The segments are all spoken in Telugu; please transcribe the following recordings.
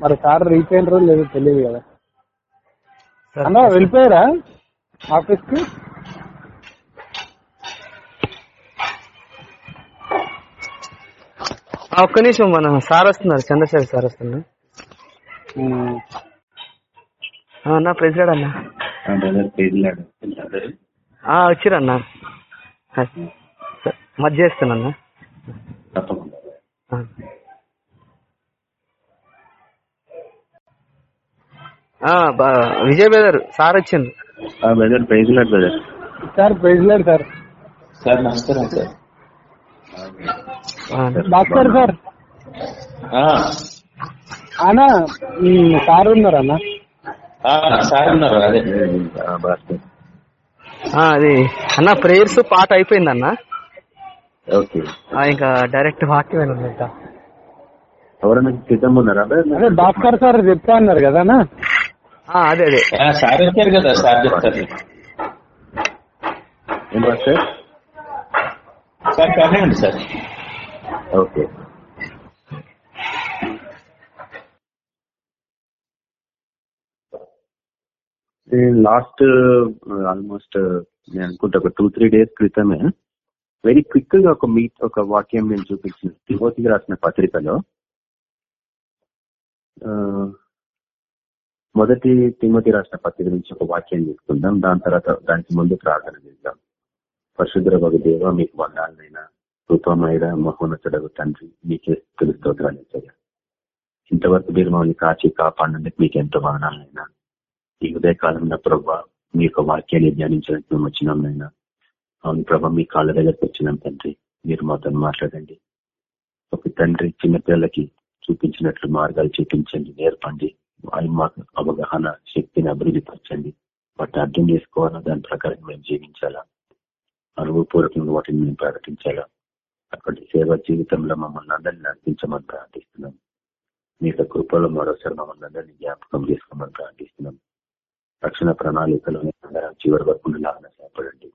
మరి సార్ రీచ్ అయినరో లేదో తెలియదు కదా. సరే. అన్న వెళ్ళిపోయారా? ఆఫీస్కి ఆ, ఒక్క నిమిషం మన సార్ వస్తున్నారు చంద్రశేఖర్ సార్ వస్తున్నారు. అన్న ప్రెసిడెంట్ అన్న. వచ్చిరన్న మధ్య చేస్తానన్నా తప్పకుండా ఆ. ఆ, బా- విజయ్ బ్రదర్ సార్ వచ్చింది బ్రదర్ ప్రైజ్లాడు బ్రదర్. సార్ ప్రైజ్ లేదు సార్. సార్ నమస్కారం సార్. Doctor sir. అన్న సార్ ఉన్నారు అన్న? సార్ ఉన్నారు అదే. అది అన్న ప్రేయర్స్ పాట అయిపోయింది అన్న. ఓకే. ఇంకా డైరెక్ట్ వాక్యమైన ఉందంట. ఎవరైనా సిద్ధంగా ఉన్నారా అదే భాస్కర్ సార్ చెప్తా అన్నారు కదా అదే అదే. సార్ వచ్చారు కదా సార్ చెప్తారు. సార్? కానివ్వండి సార్. ఓకే. లాస్ట్ ఆల్మోస్ట్ నేను అనుకుంటా ఒక టూ త్రీ డేస్ క్రితమే వెరీ క్విక్గా ఒక మీట్ ఒక వాక్యం నేను చూపించిన తిమోతికి రాసిన పత్రికలో ఆ, మొదటి తిమ్మతి రాసిన పత్రిక నుంచి ఒక వాక్యం తీసుకుందాం. దాని తర్వాత దానికి ముందు ప్రార్థన చేద్దాం. పరిశుద్ధ భగ దేవ మీకు వందాలనైనా రూపమైన మహోన్నతుడగు తండ్రి మీకే స్తోత్రాలు ఇచ్చారు ఇంతవరకు మీరు మమ్మల్ని కాచి కాపాడినందుకు మీకు ఎంతో వదనాలనైనా ఈ ఉదయకాలంలో ప్రభా మీ యొక్క వాక్యాన్ని ధ్యానించడానికి మేము వచ్చినాంనైనా అవును ప్రభా మీ కాళ్ళ దగ్గరకు వచ్చినాం తండ్రి. మీరు మాతో మాట్లాడండి. ఒక తండ్రి చిన్నపిల్లలకి చూపించినట్లు మార్గాలు చూపించండి నేర్పండి. అవి మాకు అవగాహన శక్తిని అభివృద్ధి పరచండి. వాటిని అర్థం చేసుకోవాలా? దాని ప్రకారం మేము జీవించాలా? అనుభవపూర్వకంగా వాటిని మేము ప్రకటించాలా? అటువంటి సేవ జీవితంలో మమ్మల్ని అందరినీ నడిపించమని ప్రార్థిస్తున్నాం. మీ యొక్క కృపలో మరోసారి మమ్మల్ని అందరినీ జ్ఞాపకం చేసుకోమని ప్రార్థిస్తున్నాం. రక్షణ ప్రణాళికలో చివరి వరకు లాగా సహాయపడండి.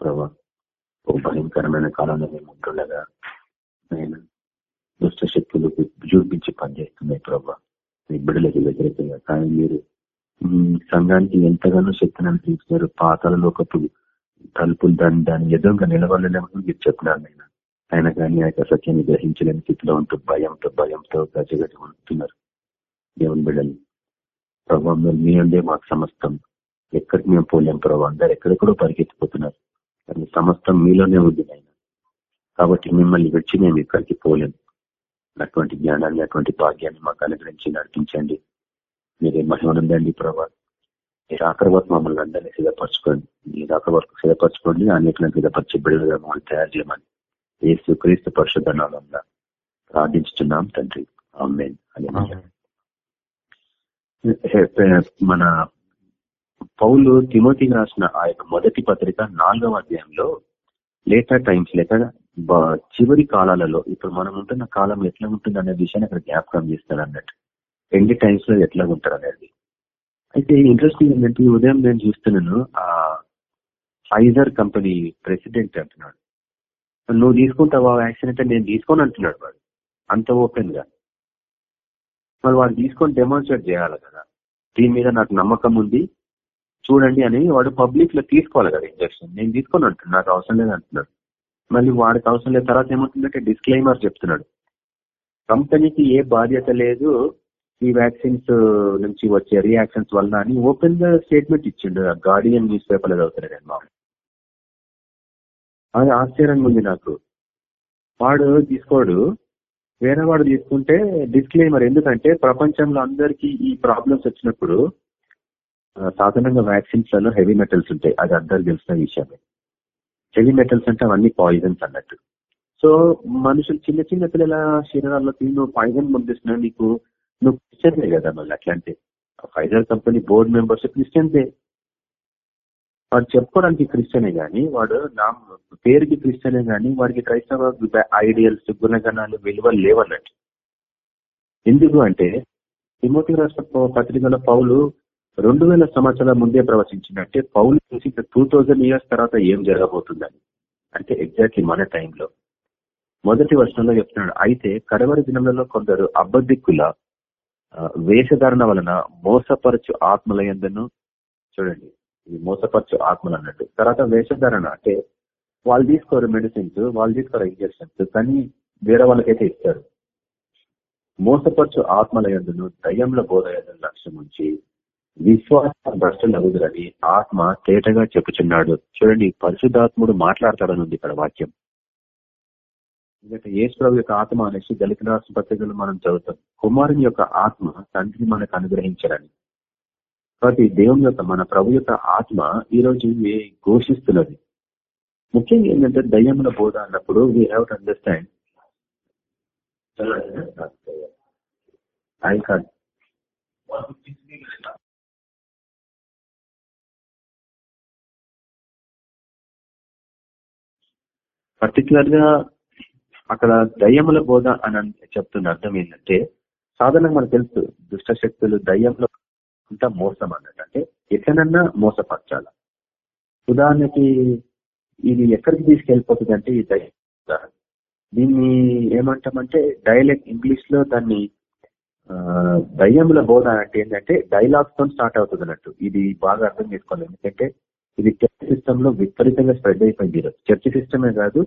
ప్రభా ఒక భయంకరమైన కాలంలో మేము ఉంటుండగా నేను దుష్టశక్తులు చూపించి పనిచేస్తున్నాయి ప్రభా. మీ బిడ్డలకి వ్యతిరేకంగా కానీ మీరు సంఘానికి ఎంతగానో శక్తిని అనిపించారు పాతాల లోకపు తలుపులు దాన్ని దాని ఎదురుగా నిలబడలేమని మీరు చెప్పినారు నేను ఆయన కానీ ఆ యొక్క సత్యాన్ని గ్రహించలేని స్థితిలో ఉంటూ భయంతో భయంతో గజగజ ఉంటున్నారు దేవుని బిడ్డలు ప్రభావం మీ అందే మాకు సమస్తం. ఎక్కడికి మేము పోలేం ప్రభావ అందరు ఎక్కడెక్కడో పరిగెత్తిపోతున్నారు. కానీ సమస్తం మీలోనే ఉంది ఆయన కాబట్టి మిమ్మల్ని విడిచి మేము ఇక్కడికి పోలేం. అటువంటి జ్ఞానాన్ని అటువంటి భాగ్యాన్ని మాకు అనుగ్రహించి నడిపించండి. మీరే మహిమనుందండి ప్రభా. మీరు ఆఖరి మమ్మల్ని అందరినీ సిద్ధపరచుకోండి. మీరు ఆఖరి వరకు సిద్ధపరచుకోండి అనేకలను సిద్ధపరిచి బిడ్డలుగా మమ్మల్ని తయారు చేయమని ఏసు క్రీస్తు పరిశుద్ధ నామంలో ప్రార్థించుతున్నాం తండ్రి. ఆమెన్. అని మన పౌలు తిమోతికి రాసిన ఆ యొక్క మొదటి పత్రిక నాలుగవ అధ్యాయంలో లేటర్ టైమ్స్ లేక చివరి కాలాలలో ఇప్పుడు మనం ఉంటున్న కాలం ఎట్లా ఉంటుంది అనే విషయాన్ని అక్కడ జ్ఞాపకం చేస్తాడు అన్నట్టు. ఎండి టైమ్స్లో ఎట్లా ఉంటారు అనేది. అయితే ఇంట్రెస్టింగ్ ఏంటంటే ఉదయం నేను చూస్తున్నాను ఆ ఫైజర్ కంపెనీ ప్రెసిడెంట్ అంటున్నాడు. నువ్వు తీసుకుంటావా వ్యాక్సిన్ అంటే నేను తీసుకోను అంటున్నాడు వాడు. అంత ఓపెన్గా. మరి వాడు తీసుకొని డెమాన్స్ట్రేట్ చేయాలి కదా. దీని మీద నాకు నమ్మకం ఉంది. చూడండి అని వాడు పబ్లిక్లో తీసుకోవాలి కదా ఇంజక్షన్ నేను తీసుకొని అంటున్నాను నాకు అవసరం లేదు అంటున్నాడు. మళ్ళీ వాడికి అవసరం లేదు. తర్వాత ఏమవుతుందంటే డిస్క్లైమర్ చెప్తున్నాడు. కంపెనీకి ఏ బాధ్యత లేదు ఈ వ్యాక్సిన్స్ నుంచి వచ్చే రియాక్షన్స్ వల్ల అని ఓపెన్గా స్టేట్మెంట్ ఇచ్చిండు. గార్డియన్ న్యూస్ పేపర్లు చదువుతున్నాడు నేను మామూలు. అది ఆశ్చర్యంగా ఉంది నాకు. వాడు తీసుకోడు. వేరే వాడు తీసుకుంటే డిస్క్లైమర్ ఎందుకంటే ప్రపంచంలో అందరికీ ఈ ప్రాబ్లమ్స్ వచ్చినప్పుడు సాధారణంగా వ్యాక్సిన్స్లలో హెవీ మెటల్స్ ఉంటాయి. అది అందరు తెలిసిన విషయమే. హెవీ మెటల్స్ అంటే అవన్నీ పాయిజన్స్ అన్నట్టు. సో మనుషులు చిన్న చిన్న పిల్లల శరీరాల్లోకి నువ్వు పాయిజన్ పంపిస్తున్నా నీకు నువ్వు క్రిస్టియన్లే కదా మళ్ళీ అట్లా అంటే ఫైజర్ కంపెనీ బోర్డ్ మెంబర్స్ క్రిస్టియన్సే వాడు చెప్పుకోవడానికి క్రిస్టియనే కానీ వాడు నా పేరుకి క్రిస్టియనే కానీ వాడికి క్రైస్తవ ఐడియల్స్ గుణగణాలు విలువలు లేవన్నట్టు. ఎందుకు అంటే తిమోతి రాష్ట్ర పత్రికల పౌలు రెండు వేల సంవత్సరాల ముందే ప్రవచించినట్టే పౌలు చూసి టూ థౌజండ్ ఇయర్స్ తర్వాత ఏం జరగబోతుందని. అంటే ఎగ్జాక్ట్లీ మన టైంలో. మొదటి వర్షంలో చెప్తున్నాడు అయితే కడవరి దినములలో కొందరు అబద్ధిక్కుల వేషధారణ వలన మోసపరచు ఆత్మలయందను చూడండి ఈ మోసపరచు ఆత్మలు అన్నట్టు. తర్వాత వేషధారణ అంటే వాళ్ళు తీసుకోరు మెడిసిన్స్ వాళ్ళు తీసుకోరు ఇంజక్షన్స్ కానీ వేరే వాళ్ళకైతే ఇస్తారు. మోసపరచు ఆత్మలయందును దయ్యంల బోధయందును లక్ష్యం ఉంచి విశ్వాస భ్రష్టులు అగుదురని ఆత్మ తేటగా చెప్పుచున్నాడు. చూడండి పరిశుద్ధాత్ముడు మాట్లాడతాడని ఉంది ఇక్కడ వాక్యం. ఎందుకంటే యేసు యొక్క ఆత్మ అనేసి దళిత రాష్ట్ర పత్రికలు మనం చదువుతాం. కుమారుని యొక్క ఆత్మ తండ్రిని మనకు అనుగ్రహించారని. కాబట్టి దేవుని యొక్క మన ప్రభు యొక్క ఆత్మ ఈ రోజు ఏ- ఘోషిస్తున్నది? ముఖ్యంగా ఏంటంటే దయ్యముల బోధ అన్నప్పుడు we have to understand I కాదు పర్టికులర్గా అక్కడ దయ్యముల బోధ అని చెప్తున్న అర్థం ఏంటంటే సాధారణంగా మనకు తెలుసు దుష్ట శక్తులు దయ్యంలో అంతా మోసం అన్నట్టు అంటే ఎక్కడన్నా మోసపరచాల. ఉదాహరణకి ఇది ఎక్కడికి తీసుకెళ్ళిపోతుంది అంటే ఈ దయ్యం. దీన్ని ఏమంటామంటే డైలెక్ట్ ఇంగ్లీష్లో దాన్ని దయ్యముల బోధ అంటే ఏంటంటే డైలాగ్స్తో స్టార్ట్ అవుతుంది అన్నట్టు. ఇది బాగా అర్థం చేసుకోవాలి. ఎందుకంటే ఇది చర్చ్ సిస్టమ్లో విపరీతంగా స్ప్రెడ్ అయిపోయింది ఈరోజు. చర్చ్ సిస్టమే కాదు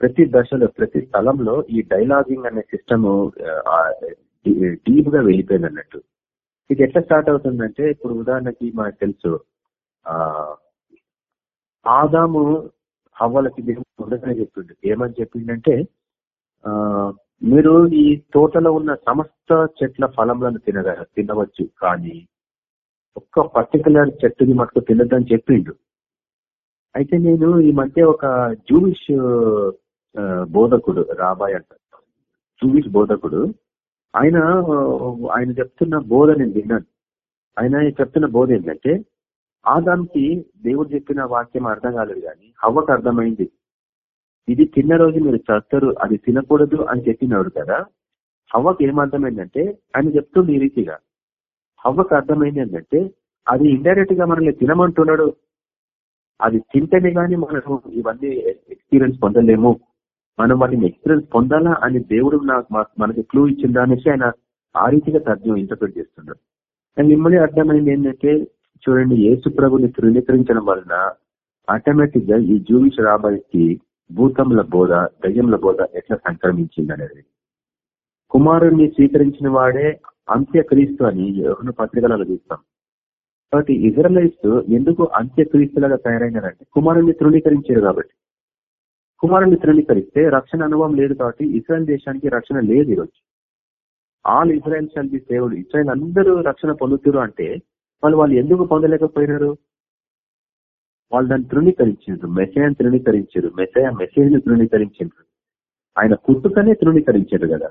ప్రతి దశలో ప్రతి స్థలంలో ఈ డైలాగింగ్ అనే సిస్టమ్ డీప్గా వెళ్ళిపోయింది అన్నట్టు. ఇది ఎట్లా స్టార్ట్ అవుతుందంటే ఇప్పుడు ఉదాహరణకి మనకు తెలుసు ఆదాము అవ్వాలకి దేవుడు ఉండగానే చెప్పిండు. ఏమని చెప్పిండంటే ఆ మీరు ఈ తోటలో ఉన్న సమస్త చెట్ల ఫలములను తినగ తినవచ్చు కానీ ఒక్క పర్టికులర్ చెట్టుని మటుకు తినద్దని చెప్పిండు. అయితే నేను ఈ మధ్య ఒక జూవిష్ బోధకుడు రాబాయ్ అంట. జూవిష్ బోధకుడు. ఆయన ఆయన చెప్తున్న బోధ నేను విన్నాను. ఆయన చెప్తున్న బోధ ఏంటంటే ఆదాంకి దేవుడు చెప్పిన వాక్యం అర్థం కాలేదు కానీ హవ్వకు అర్థమైంది. ఇది తిన్న రోజు మీరు చస్తారు అది తినకూడదు అని చెప్పినాడు కదా. హవ్వకు ఏం అర్థమైందంటే ఆయన చెప్తుంది ఈ రీతిగా. హవ్వకు అర్థమైంది ఏంటంటే అది ఇండైరెక్ట్గా మనల్ని తినమంటున్నాడు. అది తింటేనే కానీ మనం ఇవన్నీ ఎక్స్పీరియన్స్ పొందలేము. మనం వాటిని ఎక్స్పీరియన్స్ పొందాలా అని దేవుడు నాకు మనకి క్లూ ఇచ్చిందా అనేసి ఆయన ఆ రీతిగా తర్జం ఇంటర్ప్రిట్ చేస్తున్నాడు. అండ్ మిమ్మల్ని అర్థమైంది ఏంటంటే చూడండి యేసు ప్రభుని ధృవీకరించడం వలన ఆటోమేటిక్గా ఈ జూవిష్ రాబాయికి భూతముల బోధ దయ్యముల బోధ ఎట్లా సంక్రమించింది అనేది కుమారుణ్ణి స్వీకరించిన వాడే అంత్యక్రీస్తు అని యోహన పత్రికలలో చూస్తాం. కాబట్టి ఇజ్రాయలైట్స్ ఎందుకు అంత్యక్రీస్తులాగా తయారైనారంటే కుమారుణ్ణి తృణీకరించారు కాబట్టి. కుమారుణ్ణి తృణీకరిస్తే రక్షణ అనుభవం లేదు కాబట్టి ఇస్రాయల్ దేశానికి రక్షణ లేదు ఈరోజు. All Israel shall be saved. Israel అందరూ రక్షణ పొందుతురు అంటే వాళ్ళు వాళ్ళు ఎందుకు పొందలేకపోయినారు? వాళ్ళు దాన్ని తృణీకరించారు మెసేయాన్ని తృణీకరించారు. మెసేయ మెసేజ్ని తృణీకరించారు ఆయన పుట్టుకనే తృణీకరించారు కదా.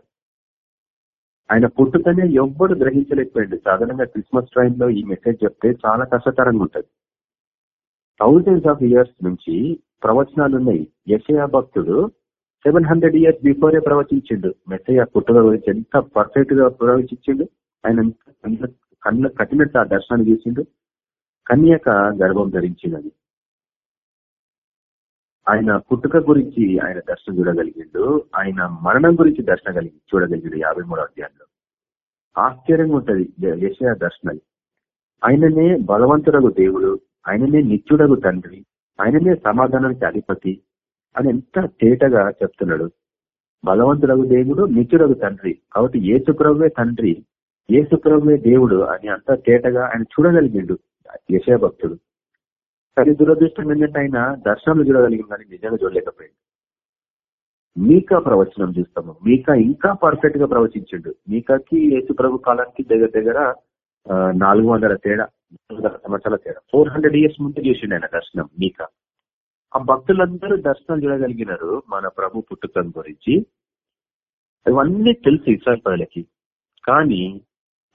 ఆయన పుట్టుకనే ఎవ్వడు గ్రహించలేకపోయాడు. సాధారణంగా క్రిస్మస్ టైంలో ఈ మెసేజ్ చెప్తే చాలా కష్టతరంగా ఉంటుంది. థౌజండ్స్ ఆఫ్ ఇయర్స్ నుంచి ప్రవచనాలు ఉన్నాయి యశయా భక్తుడు సెవెన్ హండ్రెడ్ ఇయర్స్ బిఫోరే ప్రవచించిండు. మెస్సయ్య పుట్టుక గురించి ఎంత పర్ఫెక్ట్గా ప్రవచించిండు. ఆయన కన్ను కళ్ళ కట్టినట్టు ఆ దర్శనాన్ని చేసిండు కన్యక గర్భం ధరించినది. ఆయన పుట్టుక గురించి ఆయన దర్శనం చూడగలిగిండు. ఆయన మరణం గురించి దర్శనం కలిగి చూడగలిగిండు యాభై మూడో అధ్యాయంలో. ఆశ్చర్యంగా ఉంటది యశయ దర్శనాలు ఆయననే బలవంతుడగు దేవుడు ఆయననే నిత్యుడగు తండ్రి ఆయననే సమాధానానికి అధిపతి అని ఎంత తేటగా చెప్తున్నాడు. బలవంతుడగు దేవుడు నిత్యుడగు తండ్రి. కాబట్టి ఏసుప్రభువే తండ్రి ఏసుప్రభువే దేవుడు అని అంత తేటగా ఆయన చూడగలిగిండు యశయ భక్తుడు. కానీ దురదృష్టం ఏంటంటే ఆయన దర్శనంలో చూడగలిగింది కానీ నిజంగా చూడలేకపోయింది. మీకా ప్రవచనం చూస్తాము. మీకా ఇంకా పర్ఫెక్ట్గా ప్రవచించిండు. మీకాకి యేసు ప్రభు కాలానికి దగ్గర దగ్గర నాలుగు వందల తేడా నాలుగు వందల సంవత్సరాల తేడా. ఫోర్ హండ్రెడ్ ఇయర్స్ ముందు చూసిండు ఆయన దర్శనం మీకా. ఆ భక్తులందరూ దర్శనం చూడగలిగినారు మన ప్రభు పుట్టుకం గురించి. ఇవన్నీ తెలుసు ఇస్రాయల్ ప్రజలకి. కానీ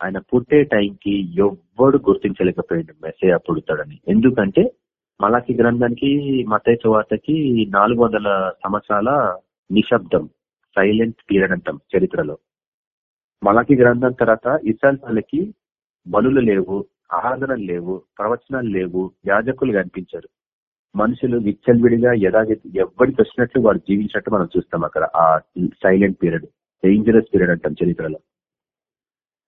ఆయన పుట్టే టైంకి ఎవ్వడు గుర్తించలేకపోయాడు. మెసేజ్ పుడతాడని. ఎందుకంటే మలాకి గ్రంథానికి మతయ వార్తకి నాలుగు వందల సంవత్సరాల నిశ్శబ్దం సైలెంట్ పీరియడ్ అంటాం చరిత్రలో. మలాకి గ్రంథం తర్వాత ఇస్రాయల్ వాళ్ళకి బలులు లేవు ఆరాధనలు లేవు ప్రవచనాలు లేవు యాజకులు కనిపించారు. మనుషులు విచ్చల్విడిగా యథాగతి ఎవరికి వచ్చినట్లు వారు జీవించినట్టు మనం చూస్తాం అక్కడ ఆ సైలెంట్ పీరియడ్ డేంజరస్ పీరియడ్ అంటాం చరిత్రలో.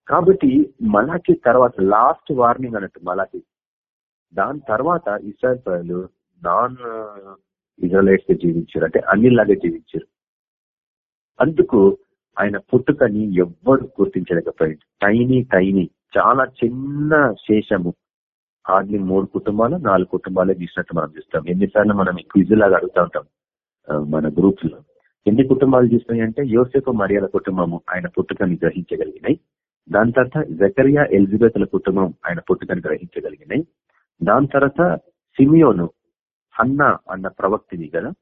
కాబట్టి మలాకి తర్వాత లాస్ట్ వార్నింగ్ అన్నట్టు మలాకి దాని తర్వాత ఇస్రాయల్ ప్రజలు నాన్ ఇజ్రాయలైట్స్ జీవించారు. అంటే అన్నిలాగే జీవించారు. అందుకు ఆయన పుట్టుకని ఎవ్వరు గుర్తించలేకపోయింది. టైనీ టైనీ చాలా చిన్న శేషము. హార్డ్లీ మూడు కుటుంబాలు నాలుగు కుటుంబాలే తీసినట్టు మనం చూస్తాం. ఎన్నిసార్లు మనం క్విజ్ లాగా అడుగుతూ ఉంటాం మన గ్రూప్స్లో ఎన్ని కుటుంబాలు చూసినాయి అంటే యోసేపు మరియాల కుటుంబము ఆయన పుట్టుకని గ్రహించగలిగినాయి. దాని తర్వాత జకరియా ఎలిజబెత్ల కుటుంబం ఆయన పుట్టుకని గ్రహించగలిగినాయి. దాని తర్వాత సిమియోను హన్న అన్న ప్రవక్తిని కదా?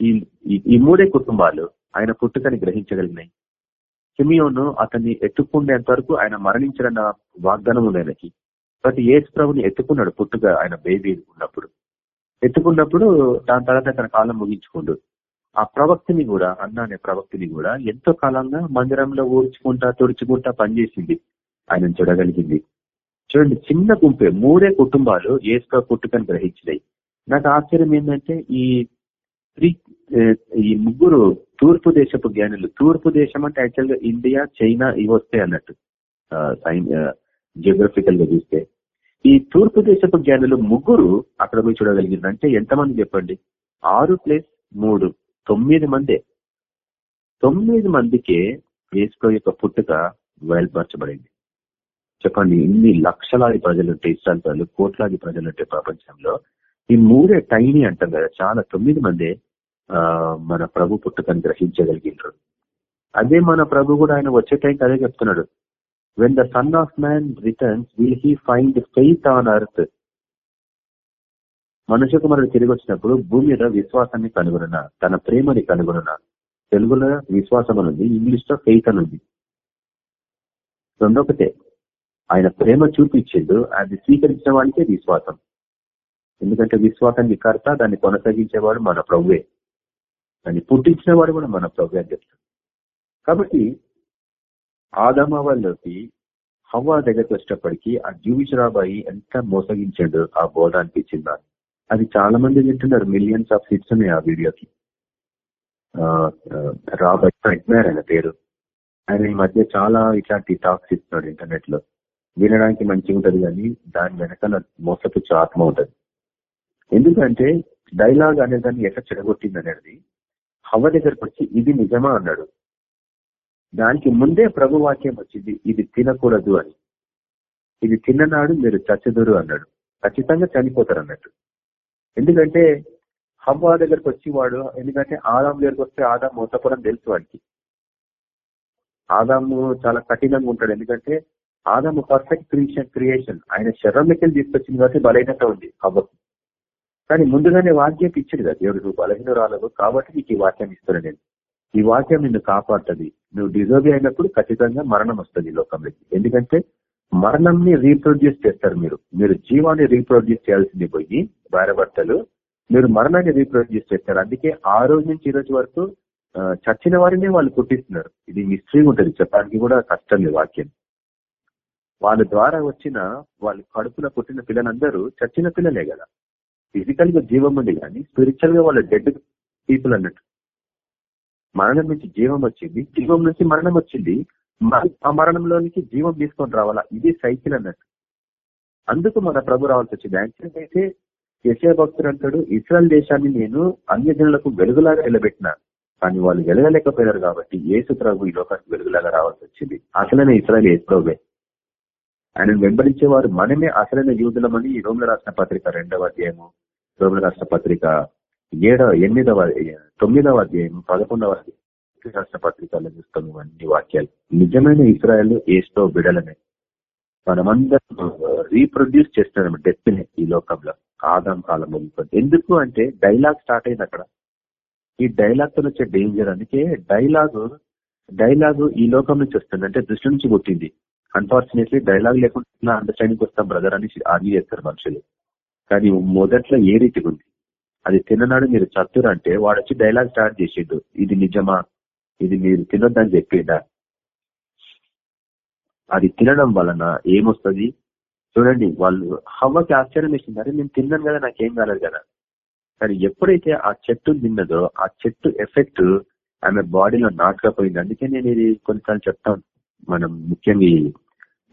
ఈ ఈ- ఈ మూడే కుటుంబాలు ఆయన పుట్టుకని గ్రహించగలిగినాయి. సిమియోను అతన్ని ఎత్తుకునేంత వరకు ఆయన మరణించిన వాగ్దానం ఉంది ఆయనకి. ప్రతి ఏసు ప్రభుని ఎత్తుకున్నాడు పుట్టుక ఆయన బేబీ ఉన్నప్పుడు. ఎత్తుకున్నప్పుడు దాని తర్వాత తన కాలం ముగించుకుండు. ఆ ప్రవక్తిని కూడా అన్న అనే ప్రవక్తిని కూడా ఎంతో కాలంగా మందిరంలో ఊడ్చుకుంటా తుడుచుకుంటా పనిచేసింది. ఆయన చూడగలిగింది. చూడండి చిన్న గుంపే మూడే కుటుంబాలు ఏసుక పుట్టుకని గ్రహించినాయి నాకు ఆశ్చర్యం ఏంటంటే ఈ త్రీ ఈ ముగ్గురు తూర్పు దేశపు జ్ఞానులు తూర్పు దేశం అంటే యాక్చువల్గా ఇండియా చైనా ఇవి వస్తాయి అన్నట్టు. సైన్ జియోగ్రఫికల్గా చూస్తే. ఈ తూర్పు దేశపు జ్ఞానులు ముగ్గురు అక్కడ పోయి చూడగలిగిందంటే ఎంతమంది చెప్పండి? ఆరు ప్లస్ మూడు తొమ్మిది మందే. తొమ్మిది మందికే వేసుకో యొక్క పుట్టుక బయలుపరచబడింది చెప్పండి ఇన్ని లక్షలాది ప్రజలుంటే ఇస్రాయల్ ప్రజలు కోట్లాది ప్రజలుంటే ప్రపంచంలో ఈ మూడే టైనీ అంటాం కదా చాలా తొమ్మిది మందే మన ప్రభు పుట్టుకని గ్రహించగలిగినారు. అదే మన ప్రభు కూడా ఆయన వచ్చే టైంకి అదే చెప్తున్నాడు. When the son of man returns will he find faith on earth మనుషుకు కుమారుడు తిరిగి వచ్చినప్పుడు భూమి మీద విశ్వాసాన్ని కనుగొన తన ప్రేమని కనుగొన తెలుగులో విశ్వాసం అని ఉంది ఇంగ్లీష్లో ఫెయిత్ అని ఉంది. రెండొకటే ఆయన ప్రేమ చూపించిండు అది స్వీకరించిన వాడికే విశ్వాసం. ఎందుకంటే విశ్వాసాన్ని కర్త దాన్ని కొనసాగించేవాడు మన ప్రభువే. దాన్ని పుట్టించిన వాడు కూడా మన ప్రభు అని చెప్తాడు. కాబట్టి ఆదమ వాళ్ళకి హవ్వ దగ్గరకు వచ్చేటప్పటికి ఆ జూవిష్ రాబాయి ఎంత మోసగించాడు ఆ బోధ అనిపించింది? అది చాలా మంది వింటున్నారు మిలియన్స్ ఆఫ్ హిట్స్ ఉన్నాయి ఆ వీడియోకి. రాబర్ట్ ప్రెగ్నర్ ఆయన పేరు. ఆయన ఈ మధ్య చాలా ఇట్లాంటి టాక్స్ ఇస్తున్నాడు ఇంటర్నెట్లో వినడానికి మంచిగా ఉంటది కానీ దాని వెనకాల మోసపుచ్చు ఆత్మ ఉంటది. ఎందుకంటే డైలాగ్ అనే దాన్ని ఎక్కడ చెడగొట్టింది అనేది హవ దగ్గరకు వచ్చి ఇది నిజమా అన్నాడు. దానికి ముందే ప్రభు వాక్యం వచ్చింది ఇది తినకూడదు అని. ఇది తిన్ననాడు మీరు చచ్చదురు అన్నాడు. ఖచ్చితంగా చనిపోతారు అన్నట్టు. ఎందుకంటే హవ్వ దగ్గరకు వచ్చి వాడు ఎందుకంటే ఆదాం దగ్గరకు వస్తే ఆదాం మోసపురం తెలుసు వాడికి. ఆదాము చాలా కఠినంగా ఉంటాడు ఎందుకంటే ఆదాము పర్ఫెక్ట్ క్రియేషన్ క్రియేషన్ ఆయన శరీరంలోకి తీసుకొచ్చింది కాబట్టి బలహీనత ఉంది హవ్వకు కానీ ముందుగానే వాక్యం ఇచ్చింది కదా దేవుడు నువ్వు బలహీనరాలవు కాబట్టి నీకు ఈ వాక్యం ఇస్తున్నా నేను. ఈ వాక్యం నిన్ను కాపాడుతుంది. నువ్వు డిజర్వ్ అయినప్పుడు ఖచ్చితంగా మరణం వస్తుంది లోకంలోకి. ఎందుకంటే మరణంని రీప్రొడ్యూస్ చేస్తారు మీరు. మీరు జీవాన్ని రీప్రొడ్యూస్ చేయాల్సింది పోయి భార్యభర్తలు మీరు మరణాన్ని రీప్రొడ్యూస్ చేస్తారు. అందుకే ఆ రోజు నుంచి ఈ రోజు వరకు చచ్చిన వారినే వాళ్ళు పుట్టిస్తున్నారు. ఇది మిస్టరీ ఉంటుంది. చెప్పడానికి కూడా కష్టం లేదు వాక్యం. వాళ్ళ ద్వారా వచ్చిన వాళ్ళ కడుపులో పుట్టిన పిల్లలందరూ చచ్చిన పిల్లలే కదా. ఫిజికల్గా జీవం ఉంది కానీ స్పిరిచువల్గా వాళ్ళ డెడ్ పీపుల్ అన్నట్టు. మరణం నుంచి జీవం వచ్చింది. జీవం నుంచి మరణం వచ్చింది. మ- ఆ మరణంలోనికి జీవం తీసుకొని రావాలా? ఇది సైకిల్ అన్నట్టు. అందుకు మన ప్రభు రావాల్సి వచ్చింది. యాక్సిడెంట్ అయితే యశయ భక్తుడు అంటాడు ఇస్రాయల్ దేశాన్ని నేను అన్య జనులకు వెలుగులాగా నిలబెట్టిన కానీ వాళ్ళు వెలగలేకపోయారు కాబట్టి యేసు ప్రభు ఈ లోకానికి వెలుగులాగా రావాల్సి వచ్చింది. అసలనే ఇస్రాయల్ ఏసు ప్రభువే ఆయన వెంబడించేవారు మనమే అసలైన యూదులమని ఈ రోమిల రాష్ట్ర పత్రిక రెండవ అధ్యాయము రోమిల రాష్ట్ర పత్రిక ఏడవ ఎనిమిదవ తొమ్మిదవ అధ్యాయం పదకొండవ అధ్యాయం రాష్ట్ర పత్రికల్లో చూస్తాం ఇవన్నీ వాక్యాలు. నిజమైన ఇస్రాయల్ ఏస్తో బిడలనే మనమందరం రీప్రొడ్యూస్ చేస్తున్నాం డెత్ ఈ లోకంలో ఆదాం కాలం ముగిపోతుంది ఎందుకు అంటే డైలాగ్ స్టార్ట్ అయింది అక్కడ. ఈ డైలాగ్తో వచ్చే డేంజర్ అందుకే డైలాగ్ డైలాగ్ ఈ లోకం నుంచి వస్తుంది. అంటే దృష్టి నుంచి పుట్టింది. అన్ఫార్చునేట్లీ డైలాగ్ లేకుండా అండర్స్టాండింగ్ వస్తాం బ్రదర్ అని ఆర్గ్యూ చేస్తారు మనుషులు. కానీ మొదట్లో ఏ రీతిగా ఉంది? అది తిన్ననాడు మీరు చత్తురు అంటే వాడు వచ్చి డైలాగ్ స్టార్ట్ చేసిండు. ఇది నిజమా? ఇది మీరు తినొద్దని చెప్పిండా? అది తినడం వలన ఏమొస్తుంది? చూడండి వాళ్ళు హవ్వకి ఆశ్చర్యం వేసింది. అరే నేను తిన్నాను కదా నాకేం కాలేదు కదా. కానీ ఎప్పుడైతే ఆ చెట్టు తిన్నదో ఆ చెట్టు ఎఫెక్ట్ ఆమె బాడీలో నాటుకపోయింది. అందుకే నేను ఇది కొన్నిసార్లు చెప్తాను మనం ముఖ్యంగా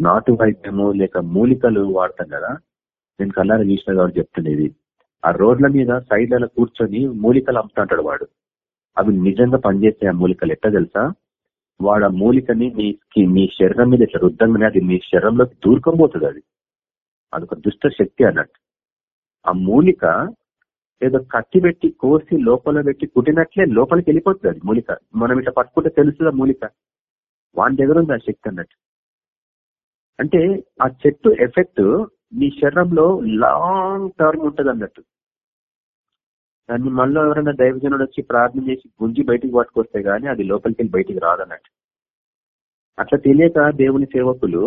నాటు వైద్యము లేక మూలికలు వాడతాం కదా నేను కల్లారా చూసిన కాబట్టి చెప్తుండేది ఆ రోడ్ల మీద సైడ్లలో కూర్చొని మూలికలు అమ్ముతుంటాడు వాడు. అవి నిజంగా పనిచేసే ఆ మూలికలు ఎట్లా తెలుసా? వాడు ఆ మూలికని మీకి మీ శరీరం మీద ఇట్లా రుద్దంగానే అది మీ శరీరంలోకి దూరుకోబోతుంది అది. అదొక దుష్ట శక్తి అన్నట్టు. ఆ మూలిక ఏదో కత్తి పెట్టి కోసి లోపల పెట్టి కుట్టినట్లే లోపలికి వెళ్ళిపోతుంది అది మూలిక. మనం ఇట్లా పట్టుకుంటే తెలుస్తుంది మూలిక? వాని దగ్గర ఉంది ఆ శక్తి అన్నట్టు. అంటే ఆ చెట్టు ఎఫెక్ట్ నీ శరీరంలో లాంగ్ టర్మ్ ఉంటది అన్నట్టు. దాన్ని మళ్ళీ ఎవరైనా దైవజనుడు వచ్చి ప్రార్థన చేసి గుంజి బయటికి పట్టుకొస్తే గానీ అది లోపలికి వెళ్ళి బయటికి రాదన్నట్టు అట్లా తెలియక దేవుని సేవకులు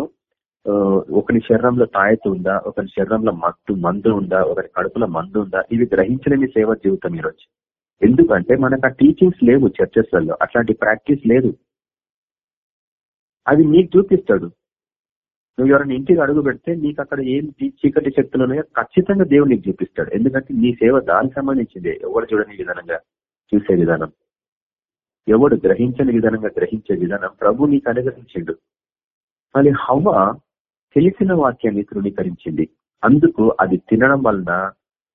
ఒకరి శరీరంలో తాయత ఉందా ఒకరి శరీరంలో మత్తు మందు ఉందా ఒకరి కడుపులో మందు ఉందా ఇవి గ్రహించలేని సేవ జీవితం ఈరోజు. ఎందుకంటే మనకు ఆ టీచింగ్స్ లేవు చర్చెస్లలో అట్లాంటి ప్రాక్టీస్ లేదు. అది నీకు చూపిస్తాడు. నువ్వు ఎవరైనా ఇంటికి అడుగు పెడితే నీకు అక్కడ ఏం చీకటి శక్తులు ఉన్నాయో ఖచ్చితంగా దేవుడు నీకు చూపిస్తాడు. ఎందుకంటే నీ సేవ దానికి సంబంధించింది. ఎవరు చూడని విధానంగా చూసే విధానం. ఎవడు గ్రహించని విధానంగా గ్రహించే విధానం ప్రభు నీకు అనుగ్రహించిండు. మళ్ళీ హవ్వ తెలిసిన వాక్యాన్ని తృణీకరించింది. అందుకు అది తినడం వలన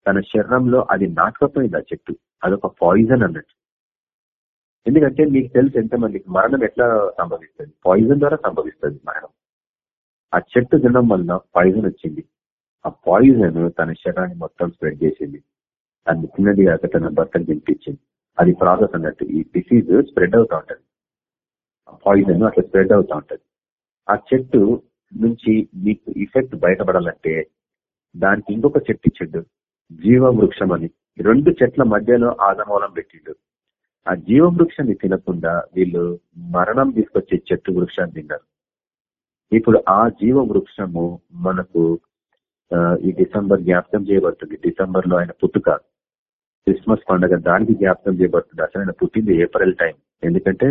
తన శరీరంలో అది నాటుకపోయింది ఆ చెట్టు. అదొక పాయిజన్ అన్నట్టు. ఎందుకంటే మీకు తెలుసు ఎంతమందికి మరణం ఎట్లా సంభవిస్తుంది? పాయిజన్ ద్వారా సంభవిస్తుంది మరణం. ఆ చెట్టు తినడం వలన పాయిజన్ వచ్చింది. ఆ పాయిజన్ తన శరీరాన్ని మొత్తం స్ప్రెడ్ చేసింది. దాన్ని తిన్నది కాక తన భర్తను తినిపించింది. అది ప్రాసెస్ అన్నట్టు ఈ డిసీజ్ స్ప్రెడ్ అవుతా ఉంటది. ఆ పాయిజన్ అట్లా స్ప్రెడ్ అవుతా ఉంటది. ఆ చెట్టు నుంచి మీకు ఇఫెక్ట్ బయటపడాలంటే దానికి ఇంకొక చెట్టు ఇచ్చిండు. జీవ వృక్షం అని. రెండు చెట్ల మధ్యలో ఆదమూలం పెట్టిండు. ఆ జీవ వృక్షాన్ని తినకుండా వీళ్ళు మరణం తీసుకొచ్చే చెట్టు వృక్షాన్ని తిన్నారు. ఇప్పుడు ఆ జీవ వృక్షము మనకు ఈ డిసెంబర్ జ్ఞాపకం చేయబడుతుంది. డిసెంబర్లో ఆయన పుట్టుక క్రిస్మస్ పండుగ దానికి జ్ఞాపకం చేయబడుతుంది. అసలు ఆయన పుట్టింది ఏప్రిల్ టైం. ఎందుకంటే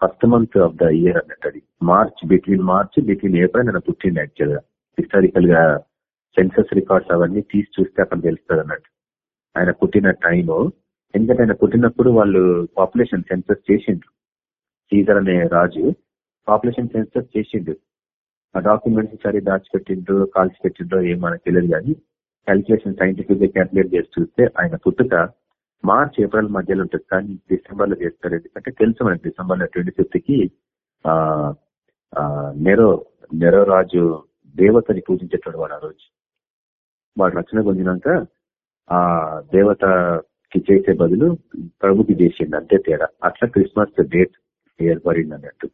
first month of the year అన్నట్టు అది. March between March between April ఆయన పుట్టింది యాక్చువల్గా హిస్టారికల్గా సెన్సస్ రికార్డ్స్ అవన్నీ తీసి చూస్తే అక్కడ తెలుస్తుంది అన్నట్టు ఆయన పుట్టిన టైము ఎందుకంటే ఆయన పుట్టినప్పుడు వాళ్ళు పాపులేషన్ సెన్సస్ చేసిండ్రు. సీజర్ అనే రాజు పాపులేషన్ సెన్సస్ చేసిండు. ఆ డాక్యుమెంట్స్ సరి దాచిపెట్టిండ్రు కాల్చి పెట్టిండ్రో ఏం మనకు తెలియదు కానీ క్యాలిక్యులేషన్ సైంటిఫిక్గా క్యాల్కులేట్ చేసి చూస్తే ఆయన పుట్టుక మార్చ్ ఏప్రిల్ మధ్యలో ఉంటుంది కానీ డిసెంబర్లో చేస్తారు. ఎందుకంటే తెలుసు మనకి డిసెంబర్లో ట్వంటీ ఫిఫ్త్కి నెరో నెరో రాజు దేవతని పూజించేటోడు వాడు ఆ రోజు. వాడు రక్షణ పొందినాక ఆ దేవత కి చేసే బదులు ప్రభుకి చేసింది అంతే తేడా. అట్లా క్రిస్మస్ డేట్ ఏర్పడింది అన్నట్టు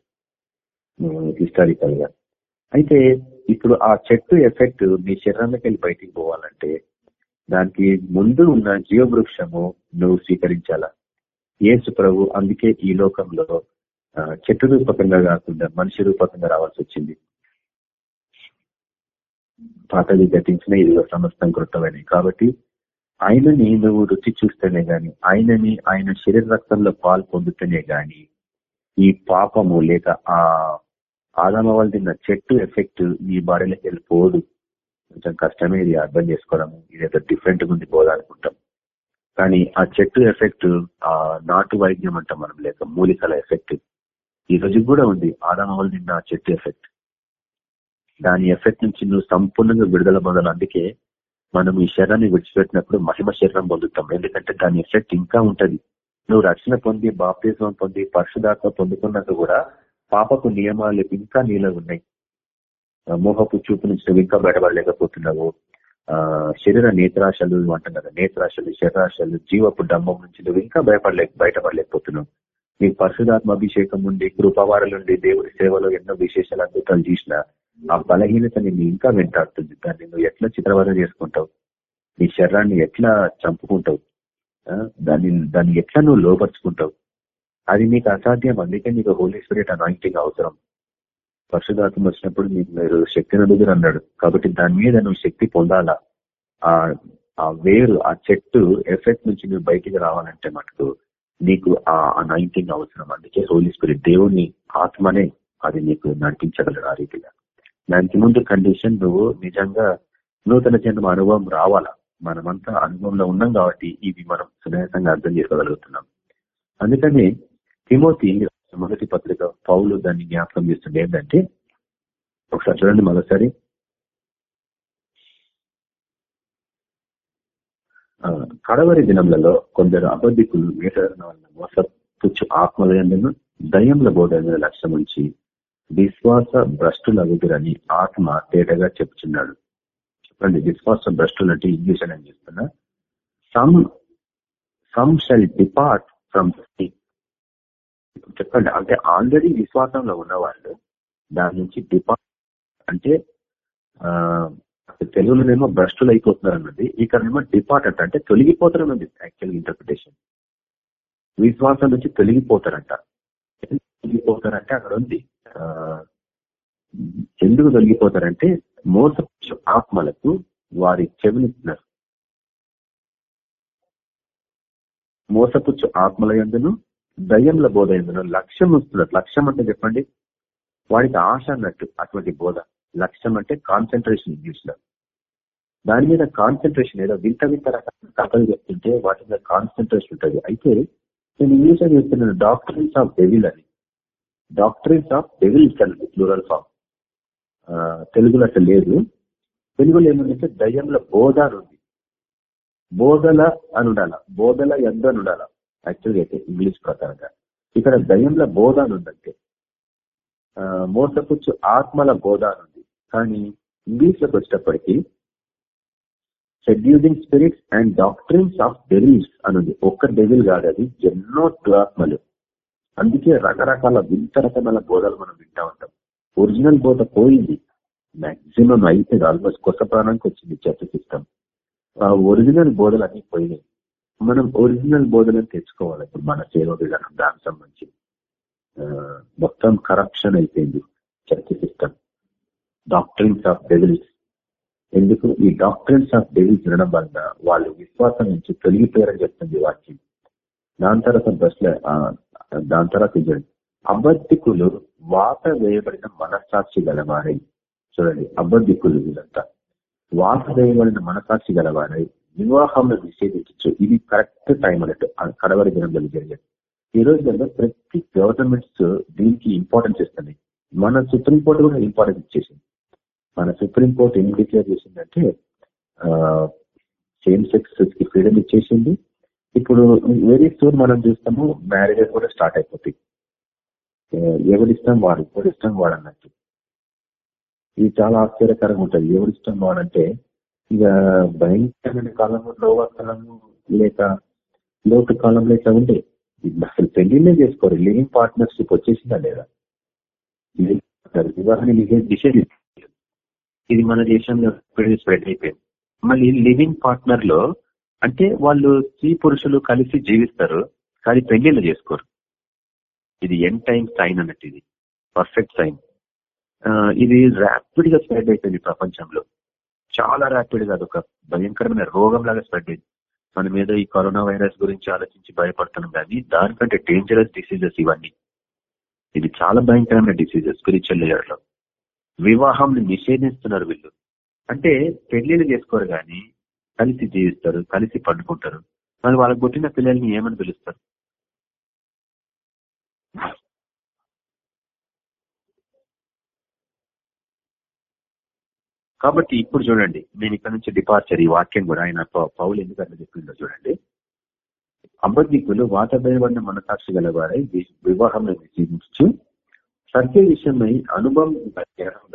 హిస్టారికల్గా అయితే ఇప్పుడు ఆ చెట్టు ఎఫెక్ట్ మీ శరీరంలోకి వెళ్ళి బయటికి పోవాలంటే దానికి ముందు ఉన్న జీవవృక్షము నువ్వు స్వీకరించాలా. ఏసు ప్రభు అందుకే ఈ లోకంలో చెట్టు రూపకంగా కాకుండా మనిషి రూపకంగా రావాల్సి వచ్చింది. పాతది గతించిన ఇది సమస్తం కృతమైనవి కాబట్టి ఆయనని నువ్వు రుచి చూస్తేనే గాని ఆయనని ఆయన శరీర రక్తంలో పాలు పొందుతూనే గాని ఈ పాపము లేక ఆ ఆదామ వాళ్ళు తిన్న చెట్టు ఎఫెక్ట్ నీ బాడీలోకి వెళ్ళిపోదు. కొంచెం కష్టమే ఇది అర్థం చేసుకోవడం ఇదేదో డిఫరెంట్ ఉంది పోదానుకుంటాం కానీ ఆ చెట్టు ఎఫెక్ట్ ఆ నాటు వైద్యం అంటాం మనం లేక మూలికల ఎఫెక్ట్ ఈ రోజు కూడా ఉంది. ఆదామ వాళ్ళు తిన్న చెట్టు ఎఫెక్ట్. దాని ఎఫెక్ట్ నుంచి నువ్వు సంపూర్ణంగా విడుదల పొందాలి. అందుకే మనం ఈ శరీరాన్ని విడిచిపెట్టినప్పుడు మహిమ శరీరం పొందుతాం. ఎందుకంటే దాని ఎఫెక్ట్ ఇంకా ఉంటది. నువ్వు రక్షణ పొంది బాప్తిజం పొంది పరిశుధాత్మ పొందుకున్నాక కూడా పాపపు నియమాలు ఇంకా నీలో ఉన్నాయి. మోహపు చూపు నుంచి నువ్వు ఇంకా బయటపడలేకపోతున్నావు. ఆ శరీర నేత్రాశలు అంటున్నారు నేత్రాశలు శరీరాశలు జీవపు డంబం నుంచి నువ్వు ఇంకా భయపడలే బయటపడలేకపోతున్నావు. నీకు పరిశుధాత్మ అభిషేకం నుండి కృపావారలుండి దేవుడి సేవలో ఎన్నో విశేషాలు అద్భుతాలు చేసిన ఆ బలహీనత నిన్ను ఇంకా వెంటాడుతుంది. దాన్ని నువ్వు ఎట్లా చిత్రవద చేసుకుంటావు? నీ శరీరాన్ని ఎట్లా చంపుకుంటావు? దాన్ని దాన్ని ఎట్లా నువ్వు లోపరుచుకుంటావు? అది నీకు అసాధ్యం. అందుకే నీకు హోలీ స్పిరిట్ అనాయింటింగ్ అవసరం. పరిశుధాత్మ వచ్చినప్పుడు నీకు మీరు శక్తిని నడుగురు అన్నాడు. కాబట్టి దాని మీద నువ్వు శక్తి పొందాలా? ఆ వేరు ఆ చెట్టు ఎఫెక్ట్ నుంచి నువ్వు బయటికి రావాలంటే మటుకు నీకు ఆ అనాయింటింగ్ అవసరం. అందుకే హోలీ స్పిరిట్ దేవుని ఆత్మనే అది నీకు నడిపించగలరు ఆ రీతిగా. దానికి ముందు కండిషన్ నువ్వు నిజంగా నూతన జన్మ అనుభవం రావాలా? మనమంతా అనుభవంలో ఉన్నాం కాబట్టి ఇవి మనం సునాయాసంగా అర్థం చేసుకోగలుగుతున్నాం. అందుకని తిమోతి మొదటి పత్రిక పౌలు దాన్ని జ్ఞాపకం చేస్తుంది ఏంటంటే ఒకసారి చూడండి మరోసారి. కడవరి దినంలలో కొందరు అబద్ధికులు వేటన వలన మోసపుచ్చు ఆత్మలయందును దయ్యంల బోధన లక్ష్యం ఉంచి విశ్వాస భ్రష్టులగుదురని ఆత్మ తేటగా చెప్తున్నాడు చెప్పండి విశ్వాస భ్రష్టులు అంటే ఇంగ్లీష్ అని చెప్తున్నా? Some some shall depart from చెప్పండి అంటే ఆల్రెడీ విశ్వాసంలో ఉన్నవాళ్ళు దాని నుంచి డిపార్ట్ అంటే తెలుగులోనేమో భ్రష్టులు అయిపోతున్నారు అన్నది ఇక్కడేమో డిపార్ట్ అంట అంటే తొలగిపోతారు అన్నది యాక్చువల్ ఇంటర్ప్రిటేషన్ విశ్వాసం నుంచి తొలగిపోతారంట. తొలగిపోతారంటే అక్కడ ఉంది. ఎందుకు తొలగిపోతారంటే మోసపు ఆత్మలకు వారి చెవినిస్తున్నారు మోసపుచ్చు ఆత్మల ఎందును దయ్యంల బోధ ఎందును లక్ష్యం వస్తున్నారు లక్ష్యం అంటే చెప్పండి వాడికి ఆశ అన్నట్టు అటువంటి బోధ. లక్ష్యం అంటే కాన్సన్ట్రేషన్ ఇంగ్లీష్లో దాని మీద కాన్సన్ట్రేషన్ ఏదో వింత వింత రకాల కథలు చెప్తుంటే వాటి మీద కాన్సన్ట్రేషన్ ఉంటుంది. అయితే నేను ఇంగ్లీష్లో చెప్తున్నాను డాక్టర్స్ ఆఫ్ డెవిల్ అని. డాక్టరీన్స్ ఆఫ్ డెవిల్ అని ప్లూరల్ ఫామ్. తెలుగులో అట్లా లేదు. తెలుగులో ఏముందంటే దయ్యంలో బోధ అని ఉంది. బోధల అని ఉండాల బోధల ఎందు అని ఉండాల. యాక్చువల్గా అయితే ఇంగ్లీష్ ప్రకారంగా. ఇక్కడ దయ్యంలో బోధ అని ఉందంటే మోసపుచ్చు ఆత్మల బోధ అని ఉంది. కానీ ఇంగ్లీష్లోకి వచ్చేటప్పటికి seducing spirits and doctrines of devils అని ఉంది. ఒక్క డెవిల్ కాదు అది ఎన్నో దురాత్మలు. అందుకే రకరకాల వింత రకమైన బోధలు మనం వింటా ఉంటాం. ఒరిజినల్ బోధ పోయింది. మాక్సిమం అయితే ఆల్మోస్ట్ కొత్త ప్రాణానికి వచ్చింది చర్చ సిస్టమ్ ఆ ఒరిజినల్ బోధలు అన్ని పోయినాయి. మనం ఒరిజినల్ బోధలను తెచ్చుకోవాలి. ఇప్పుడు మన సేవ విధానం దానికి సంబంధించి. మొత్తం కరప్షన్ అయిపోయింది చర్చ సిస్టమ్ డాక్టరీన్స్ ఆఫ్ డెవిల్స్ ఎందుకు? ఈ డాక్టరీన్స్ ఆఫ్ డెవిల్స్ వినడం వలన వాళ్ళు విశ్వాసం నుంచి తొలగిపోయారని చెప్తుంది వాక్యం. దాని తర్వాత బస్లో దాని తర్వాత చూడండి. అబద్ధికులు వాత వేయబడిన మనస్సాక్షి గలవారై. చూడండి అబద్ధికులు వీళ్ళంతా. వాత వేయబడిన మనసాక్షి గలవారై వివాహంలో నిషేధించచ్చు ఇది కరెక్ట్ టైం అన్నట్టు. కడవరి దినంలో జరిగేది. ఈ రోజుల్లో ప్రతి గవర్నమెంట్స్ దీనికి ఇంపార్టెన్స్ ఇస్తుంది. మన సుప్రీంకోర్టు కూడా ఇంపార్టెన్స్ ఇచ్చేసింది. మన సుప్రీంకోర్టు ఏం డిక్లేర్ చేసిందంటే సేమ్ సెక్స్కి ఫ్రీడమ్ ఇచ్చేసింది. ఇప్పుడు వెరీ సూన్ మనం చూస్తాము మ్యారేజెస్ కూడా స్టార్ట్ అయిపోతాయి. ఎవరిష్టం వాడు ఎవరిష్టం వాడు ఇది చాలా ఆశ్చర్యకరంగా ఉంటుంది. ఎవరిష్టం వాడంటే ఇక భయంకరమైన కాలము లోవ కాలము లేక లోటు కాలంలో ఇట్లా ఉండే అసలు పెళ్ళినే చేసుకోరు. లివింగ్ పార్ట్నర్షిప్ వచ్చేసిందా లేదా? వివాహాన్ని నిషేధి ఇది మన దేశంలో స్ప్రెడ్ అయిపోయింది. మళ్ళీ లివింగ్ పార్ట్నర్లో అంటే వాళ్ళు స్త్రీ పురుషులు కలిసి జీవిస్తారు కానీ పెళ్ళిళ్ళు చేసుకోరు. ఇది ఎన్ టైం సైన్ అన్నట్టు ఇది. పర్ఫెక్ట్ సైన్ ఇది ర్యాపిడ్గా స్ప్రెడ్ అయిపోయింది ప్రపంచంలో. చాలా ర్యాపిడ్గా అదొక భయంకరమైన రోగం లాగా స్ప్రెడ్ అయింది. మనం ఏదో ఈ కరోనా వైరస్ గురించి ఆలోచించి భయపడుతున్నాం కానీ దానికంటే డేంజరస్ డిసీజెస్ ఇవన్నీ. ఇది చాలా భయంకరమైన డిసీజెస్ స్పిరిచువల్ లేయర్లో. వివాహం నిషేధిస్తున్నారు వీళ్ళు. అంటే పెళ్ళిళ్ళు చేసుకోరు కానీ కలిసి జీవిస్తారు కలిసి పండుకుంటారు. మరి వాళ్ళకి పుట్టిన పిల్లల్ని ఏమని పిలుస్తారు? కాబట్టి ఇప్పుడు చూడండి నేను ఇక్కడ నుంచి డిపార్చర్ ఈ వాక్యం కూడా ఆయన పౌ- పౌలు ఎందుకంటే చెప్పిందో చూడండి. అబద్ధికులు వాతావరణ మనసాక్షి గలవారై వి- వివాహం జీవించు. సత్య విషయమై అనుభవం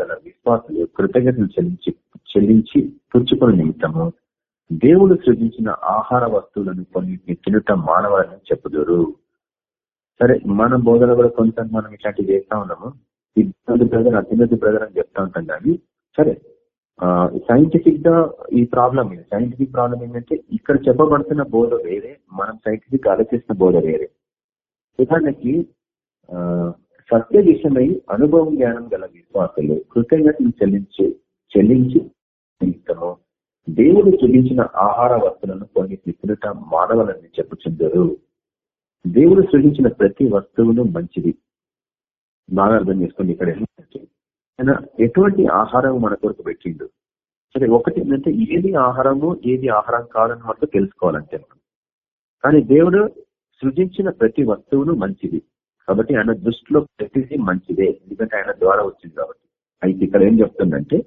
గల విశ్వాసులు కృతజ్ఞతలు చెల్లించి చెల్లించి పుచ్చుకున్న నిమిత్తము. దేవుడు సృజించిన ఆహార వస్తువులను కొన్నింటిని తినటం మానవాలని చెప్పుదురు. సరే మన బోధన కూడా కొంత మనం ఇట్లాంటివి చేస్తా ఉన్నాము. తిన్నది బ్రదర్ అతినది బ్రదర్ అని చెప్తా ఉంటాం కానీ సరే సైంటిఫిక్గా ఈ ప్రాబ్లం ఇది సైంటిఫిక్ ప్రాబ్లం ఏంటంటే ఇక్కడ చెప్పబడుతున్న బోధ వేరే మనం సైంటిఫిక్ ఆలోచిస్తున్న బోధ వేరే. ఉదాహరణకి ఆ, సత్య విషయమై అనుభవం జ్ఞానం గల విశ్వాసలు కృతజ్ఞతను చెల్లించి చెల్లించి జీవితము దేవుడు సృజించిన ఆహార వస్తువులను కొన్ని తిరుగుట మానవులని చెప్పుచుందరు. దేవుడు సృజించిన ప్రతి వస్తువును మంచిది. బాగా అర్థం చేసుకోండి ఇక్కడ ఏంటంటే ఆయన ఎటువంటి ఆహారం మన కొరకు పెట్టిండు? సరే ఒకటి ఏంటంటే ఏది ఆహారము ఏది ఆహారం కాదని మనకు తెలుసుకోవాలంటే మనం. కానీ దేవుడు సృజించిన ప్రతి వస్తువును మంచిది. కాబట్టి ఆయన దృష్టిలో ప్రతిదీ మంచిదే. ఎందుకంటే ఆయన ద్వారా వచ్చింది కాబట్టి. అయితే ఇక్కడ ఏం చెప్తుందంటే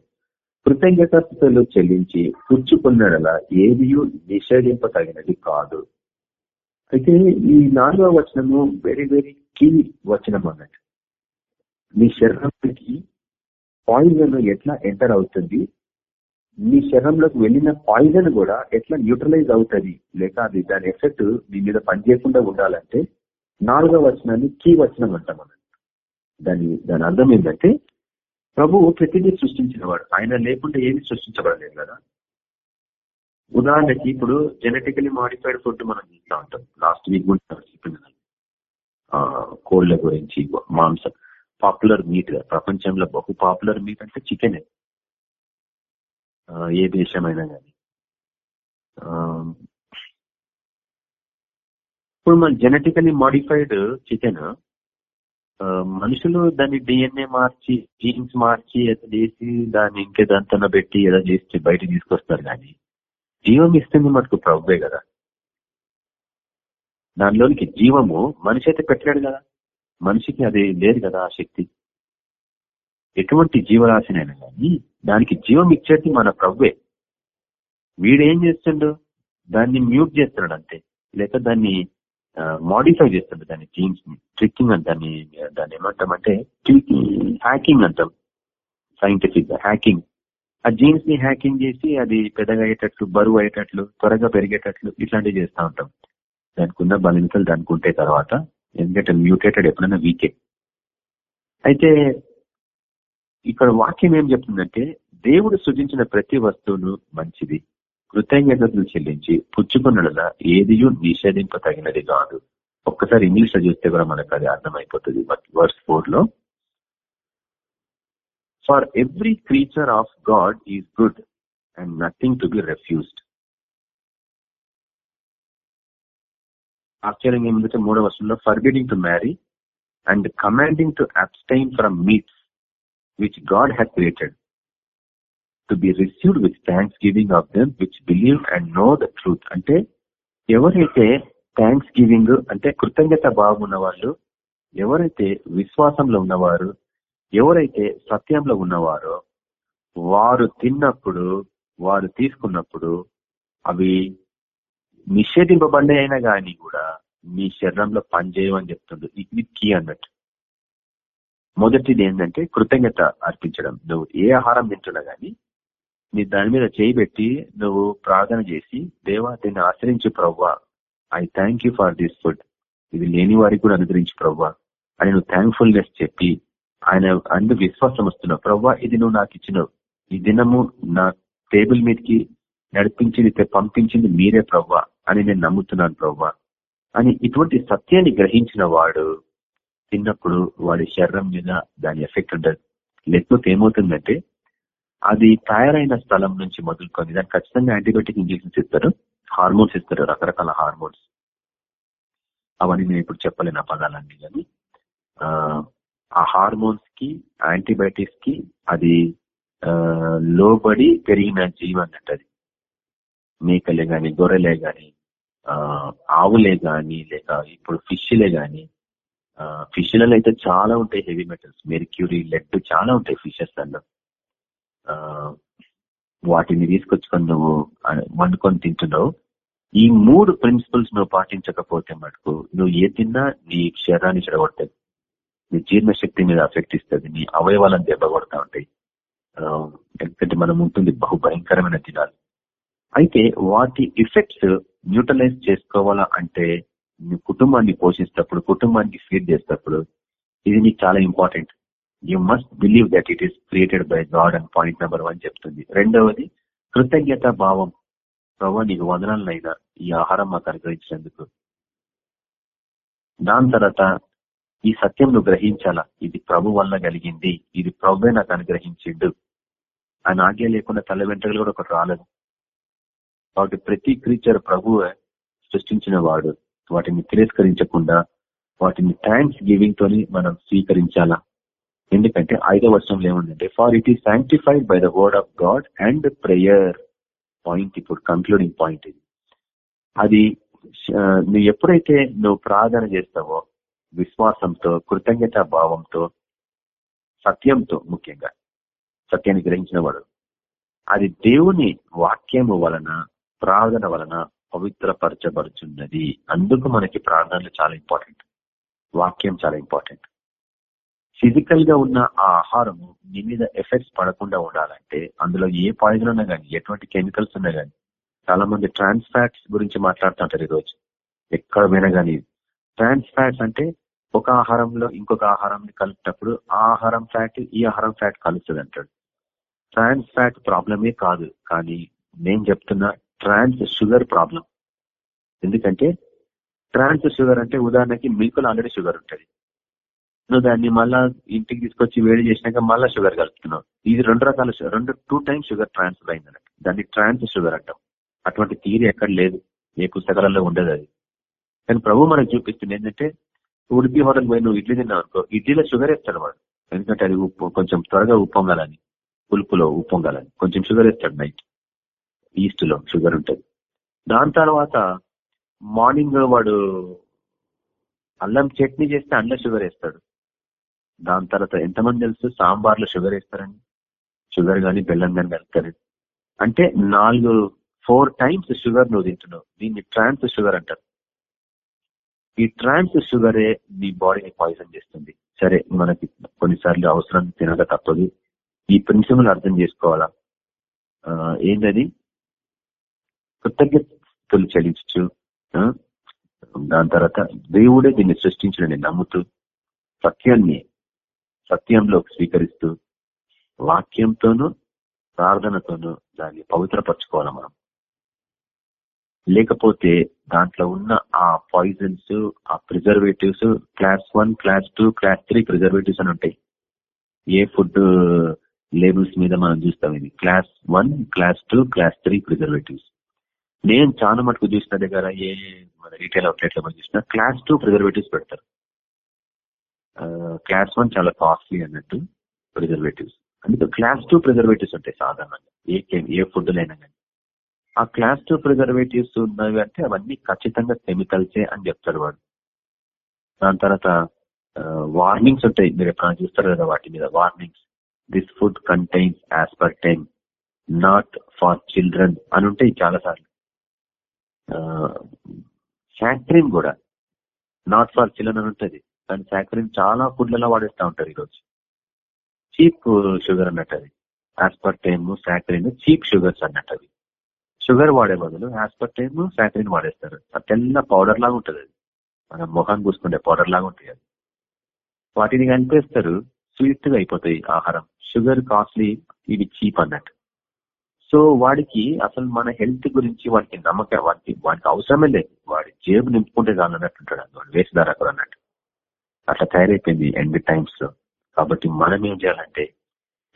కృతజ్ఞతలు చెల్లించి పుచ్చుకున్నడలా ఏది నిషేధింపతగినది కాదు. అయితే ఈ నాలుగవ వచనము వెరీ వెరీ కీ వచనం అన్నట్టు. మీ శరీరానికి పాయిజన్ ఎట్లా ఎంటర్ అవుతుంది? మీ శరీరంలోకి వెళ్ళిన పాయిజన్ కూడా ఎట్లా న్యూట్రలైజ్ అవుతుంది? లేక అది దాని ఎఫెక్ట్ మీ మీద పనిచేయకుండా ఉండాలంటే నాలుగవ వచనాన్ని కీ వచనం అంటాం అన్నట్టు. దాని దాని అర్థం ఏంటంటే ప్రభువు ప్రతిదీ సృష్టించినవాడు. ఆయన లేకుండా ఏమి సృష్టించబడలేదు కదా? ఉదాహరణకి ఇప్పుడు జెనెటికలీ మాడిఫైడ్ ఫుడ్ మనం చూస్తూ ఉంటాం. లాస్ట్ వీక్ కూడా చెప్పింది కోళ్ళ గురించి మాంసం పాపులర్ మీట్ ప్రపంచంలో బహు పాపులర్ మీట్ అంటే చికెనే ఏ. దేశమైనా కానీ ఇప్పుడు మన జెనెటికలీ మాడిఫైడ్ చికెన్ మనుషులు దాన్ని డిఎన్ఏ మార్చి జీన్స్ మార్చి ఏదో చేసి దాన్ని ఇంకే దంతన పెట్టి ఏదో చేసి బయట తీసుకొస్తారు కానీ జీవం ఇస్తుంది మటుకు ప్రభువే కదా. దానిలోనికి జీవము మనిషి అయితే పెట్టలేడు కదా. మనిషికి అది లేదు కదా ఆ శక్తి. ఎటువంటి జీవరాశినైనా కానీ దానికి జీవం ఇచ్చేది మన ప్రభువే. వీడేం చేస్తుండడు దాన్ని మ్యూట్ చేస్తున్నాడు అంతే. లేక దాన్ని మాడిఫై చేస్తుండే దాని జీన్స్ని ట్రిక్కింగ్ అని దాన్ని దాన్ని ఏమంటామంటే హ్యాకింగ్ అంటాం. సైంటిఫిక్గా హ్యాకింగ్ ఆ జీన్స్ని హ్యాకింగ్ చేసి అది పెద్దగా అయ్యేటట్లు బరువు అయ్యేటట్లు త్వరగా పెరిగేటట్లు ఇట్లాంటివి చేస్తూ ఉంటాం. దానికి ఉన్న బలమితలు దానికి ఉంటే తర్వాత ఎందుకంటే మ్యూటేటెడ్ ఎప్పుడైనా వీకే అయితే ఇక్కడ వాక్యం ఏం చెప్తుందంటే దేవుడు సృజించిన ప్రతి వస్తువును మంచిది. కృతజ్ఞతలు చెల్లించి పుచ్చుకున్నలా ఏదియూ నిషేధింపతగినది కాదు. ఒక్కసారి ఇంగ్లీష్లో చూస్తే కూడా మనకు అది అర్థమైపోతుంది. వర్స్ ఫోర్లో for every creature of God is good and nothing to be refused ఆశ్చర్యంగా ఏమిటంటే మూడో వర్షంలో forbidding to marry and commanding to abstain from meats which God had created to be received with thanksgiving of them which believe and know the truth అంటే ఎవరైతే థ్యాంక్స్ గివింగ్ అంటే కృతజ్ఞత భావం వాళ్ళు ఎవరైతే విశ్వాసంలో ఉన్నవారు ఎవరైతే సత్యంలో ఉన్నవారో వారు తిన్నప్పుడు వారు తీసుకున్నప్పుడు అవి నిషేధింపబడి అయినా కానీ కూడా మీ శరీరంలో పనిచేయమని చెప్తుంది. ఇది కీ అన్నట్టు మొదటిది ఏంటంటే కృతజ్ఞత అర్పించడం. నువ్వు ఏ ఆహారం తింటున్నా గానీ నీ దాని మీద చేయిబెట్టి నువ్వు ప్రార్థన చేసి దేవా దీన్ని ఆశ్రయించు ప్రవ్వా. I thank you for this food ఇది లేని వారికి కూడా అనుగ్రహించు ప్రవ్వా. అని నువ్వు థ్యాంక్ఫుల్నెస్ చెప్పి ఆయన అందు విశ్వాసం వస్తున్నావు ప్రవ్వా ఇది నువ్వు నాకు ఇచ్చినావు. ఈ దినము నా టేబుల్ మీదకి నడిపించింది పంపించింది మీరే ప్రవ్వా. అని నేను నమ్ముతున్నాను ప్రవ్వా. అని ఇటువంటి సత్యాన్ని గ్రహించిన వాడు తిన్నప్పుడు వాడి శరీరం మీద దాని ఎఫెక్ట్ ఉండదు. లేకపోతే ఏమవుతుందంటే అది తయారైన స్థలం నుంచి మొదలుకొని దానికి ఖచ్చితంగా యాంటీబయాటిక్ ఇంజెక్షన్స్ ఇస్తారు హార్మోన్స్ ఇస్తారు రకరకాల హార్మోన్స్. అవన్నీ నేను ఇప్పుడు చెప్పలేను ఆ పదాలన్నీ కానీ. ఆ హార్మోన్స్కి యాంటీబయాటిక్స్కి అది లోబడి పెరిగిన జీవం అన్నట్టు అది. మేకలే గాని గొర్రెలే గాని ఆవులే గాని లేక ఇప్పుడు ఫిష్లే గాని ఫిష్లలో అయితే చాలా ఉంటాయి హెవీ మెటల్స్. మెరిక్యూరీ లెడ్ చాలా ఉంటాయి ఫిషెస్ అన్న వాటిని తీసుకొచ్చుకొని నువ్వు వండుకొని తింటున్నావు. ఈ మూడు ప్రిన్సిపల్స్ నువ్వు పాటించకపోతే మటుకు నువ్వు ఏ తిన్నా నీ శరీరాన్ని చెడగొడతాయి నీ జీర్ణశక్తి మీద అఫెక్ట్ ఇస్తుంది. నీ అవయవాలను దెబ్బగొడతా ఉంటాయి. ఎందుకంటే మనం ఉంటుంది బహు భయంకరమైన తినాలి. అయితే వాటి ఎఫెక్ట్స్ న్యూట్రలైజ్ చేసుకోవాలా అంటే నీ కుటుంబాన్ని పోషిస్తప్పుడు కుటుంబానికి ఫీడ్ చేసేటప్పుడు ఇది నీకు చాలా important you must believe that it is created by God and point number one చెప్తుంది. రెండవది కృతజ్ఞత భావం. ప్రభావ నీకు వదనాలనైనా ఈ ఆహారం మాకు అనుగ్రహించినందుకు. దాని తర్వాత ఈ సత్యం నువ్వు గ్రహించాలా? ఇది ప్రభు వల్ల కలిగింది. ఇది ప్రభువే నాకు అనుగ్రహించిండు. ఆయన ఆజ్ఞ లేకుండా తల వెంట్రుకలు కూడా ఒకటి రాలేదు. కాబట్టి ప్రతి క్రీచర్ ప్రభువే సృష్టించిన వాడు వాటిని తిరస్కరించకుండా వాటిని థ్యాంక్స్ గివింగ్ తోని మనం స్వీకరించాలా? ఎందుకంటే ఐదో వర్షంలో ఏముందంటే for it is sanctified by the word of God and prayer point ఇప్పుడు కంక్లూడింగ్ పాయింట్ ఇది. అది నువ్వు ఎప్పుడైతే నువ్వు ప్రార్థన చేస్తావో విశ్వాసంతో కృతజ్ఞత భావంతో సత్యంతో ముఖ్యంగా సత్యాన్ని గ్రహించిన వాడు అది దేవుని వాక్యము వలన ప్రార్థన వలన పవిత్రపరచబడుచున్నది. అందుకు మనకి ప్రార్థనలు చాలా ఇంపార్టెంట్ వాక్యం చాలా ఇంపార్టెంట్ ఫిజికల్గా ఉన్న ఆ ఆహారము నీ మీద ఎఫెక్ట్స్ పడకుండా ఉండాలంటే అందులో ఏ పాయిజన్ ఉన్నా కానీ ఎటువంటి కెమికల్స్ ఉన్నా కానీ చాలా మంది ట్రాన్స్ ఫ్యాట్స్ గురించి మాట్లాడుతుంటారు ఈరోజు. ఎక్కడ పోయినా కానీ ట్రాన్స్ ఫ్యాట్స్ అంటే ఒక ఆహారంలో ఇంకొక ఆహారం కలిపినప్పుడు ఆ ఆహారం ఫ్యాట్ ఈ ఆహారం ఫ్యాట్ కలుస్తుంది అంటాడు. ట్రాన్స్ ఫ్యాట్ ప్రాబ్లమే కాదు కానీ నేను చెప్తున్నా ట్రాన్స్ షుగర్ ప్రాబ్లం. ఎందుకంటే ట్రాన్స్ షుగర్ అంటే ఉదాహరణకి మిల్క్లో ఆల్రెడీ షుగర్ ఉంటుంది. నువ్వు దాన్ని మళ్ళా ఇంటికి తీసుకొచ్చి వేడి చేసినాక మళ్ళా షుగర్ కలుపుతున్నావు. ఇది రెండు రకాల రెండు టూ టైమ్స్ షుగర్ ట్రాన్స్ఫర్ అయింది అన్నట్టు. దాన్ని ట్రాన్స్ షుగర్ అంటాం. అటువంటి థీరీ ఎక్కడ లేదు. ఏ పుస్తకాలలో ఉండదు అది. కానీ ప్రభు మనకు చూపిస్తుంది ఏంటంటే ఉడిపి హోటల్ పోయి నువ్వు ఇడ్లీ తిన్నావు అనుకో ఇడ్లీలో షుగర్ వేస్తాడు వాడు. ఎందుకంటే అది ఉప్పు కొంచెం త్వరగా ఉప్పొంగాలని పులుపులో ఉప్పొంగాలని. కొంచెం షుగర్ వేస్తాడు నైట్ ఈస్ట్లో షుగర్ ఉంటుంది. దాని తర్వాత మార్నింగ్ వాడు అల్లం చట్నీ చేస్తే అల్లం షుగర్ వేస్తాడు. దాని తర్వాత ఎంతమంది తెలుసు? సాంబార్లో షుగర్ వేస్తారండి. షుగర్ కానీ బెల్లం కానీ కలుపుతారు అంటే నాలుగు ఫోర్ టైమ్స్ షుగర్ నువ్వు తింటున్నావు. దీన్ని ట్రాన్స్ షుగర్ అంటారు. ఈ ట్రాన్స్ షుగరే నీ బాడీని పాయిజన్ చేస్తుంది. సరే మనకి కొన్నిసార్లు అవసరం తినక తప్పదు. ఈ ప్రిన్సిపల్ అర్థం చేసుకోవాలా? ఏంటది? కృతజ్ఞతలు చెల్లించు దాని తర్వాత దేవుడే దీన్ని సృష్టించడని నమ్ముతూ సత్యాన్ని సత్యంలో స్వీకరిస్తూ వాక్యంతోనూ ప్రార్థనతోనూ దాన్ని పవిత్రపరచుకోవాలి మనం. లేకపోతే దాంట్లో ఉన్న ఆ పాయిజన్స్ ఆ preservatives class one class two class three preservatives అని ఉంటాయి. ఏ ఫుడ్ లేబుల్స్ మీద మనం చూస్తాం ఇది? Class one class two class three preservatives నేను చాలా మటుకు చూసిన దగ్గర ఏ మన రీటైల్ అవుట్లెట్లో చూసిన క్లాస్ టూ ప్రిజర్వేటివ్స్ పెడతారు. క్లాస్ వన్ చాలా కాస్ట్లీ అన్నట్టు ప్రిజర్వేటివ్స్ అందుకే క్లాస్ టూ ప్రిజర్వేటివ్స్ ఉంటాయి సాధారణంగా. ఏ ఏ ఫుడ్ అయినా కానీ. ఆ క్లాస్ టూ ప్రిజర్వేటివ్స్ ఉన్నవి అంటే అవన్నీ ఖచ్చితంగా కెమికల్సే అని చెప్తాడు వాడు. దాని తర్వాత వార్నింగ్స్ ఉంటాయి. మీరు ఎప్పుడైనా చూస్తారు కదా వాటి మీద warnings this food contains aspartame not for children అని ఉంటాయి చాలా సార్లు సాక్రిన్ కూడా నాట్ ఫార్ చిల్డ్రన్ అని ఉంటుంది. కానీ సాక్రిన్ చాలా ఫుడ్లలో వాడేస్తూ ఉంటారు ఈరోజు. చీప్ షుగర్ అన్నట్టు అది. ఆస్పర్టైమ్ పర్ చీప్ షుగర్స్ అన్నట్టు అవి షుగర్ వాడే బదులు ఆస్పర్టైమ్ సాక్రిన్ వాడేస్తారు. తెల్ల పౌడర్ లాగా ఉంటుంది అది. మనం మొహాన్ని పూసుకుంటే పౌడర్ లాగా ఉంటుంది అది. వాటిని కనిపిస్తారు స్వీట్గా అయిపోతాయి ఆహారం. షుగర్ కాస్ట్లీ ఇవి చీప్ అన్నట్టు. సో వాడికి అసలు మన హెల్త్ గురించి వాడికి నమ్మకం వాడికి వాడికి అవసరమే లేదు. వాడి జేబు నింపుకుంటే అన్నట్టు ఉంటాడు వాడు వేసిన అక్కడ అన్నట్టు. అట్లా తయారైపోయింది ఎండ్ టైమ్స్లో. కాబట్టి మనం ఏం చేయాలంటే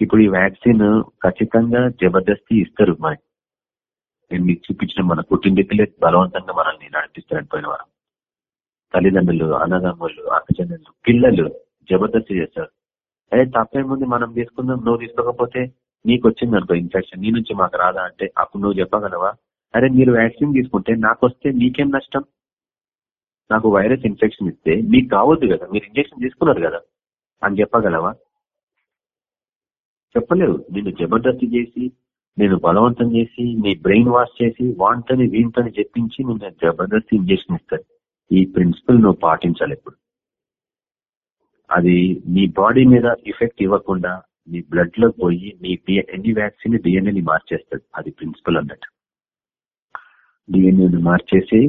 ఇప్పుడు ఈ వ్యాక్సిన్ ఖచ్చితంగా జబర్దస్తి ఇస్తారు మనకి నేను మీకు చూపించిన మన కుటుంబీకులే బలవంతంగా మనల్ని నడిపిస్తారని పోయిన వారం. తల్లిదండ్రులు అన్నదమ్ములు అక్కజనులు పిల్లలు జబర్దస్తి చేస్తారు. అదే తప్పేముంది మనం తీసుకుందాం నువ్వు తీసుకోకపోతే నీకు వచ్చింది అనుకో ఇన్ఫెక్షన్ నీ నుంచి మాకు రాదా అంటే అప్పుడు నువ్వు చెప్పగలవా? అరే మీరు వ్యాక్సిన్ తీసుకుంటే నాకు వస్తే నీకేం నష్టం? నాకు వైరస్ ఇన్ఫెక్షన్ ఇస్తే మీకు కావద్దు కదా మీరు ఇంజక్షన్ తీసుకున్నారు కదా అని చెప్పగలవా? చెప్పలేవు నిన్ను జబర్దస్తి చేసి నేను బలవంతం చేసి నీ బ్రెయిన్ వాష్ చేసి వాంతని వీంటని చెప్పించి నిన్ను జబర్దస్త్ ఇంజక్షన్ ఇస్తాను ఈ ప్రిన్సిపల్ నువ్వు పాటించాలి ఇప్పుడు. అది నీ బాడీ మీద ఎఫెక్ట్ ఇవ్వకుండా నీ బ్లడ్లో పోయి నీ ఎన్ని వ్యాక్సిన్ డిఎన్ఏని మార్చేస్తుంది అది ప్రిన్సిపల్ అన్నట్టు. డిఎన్ఏని మార్చేసి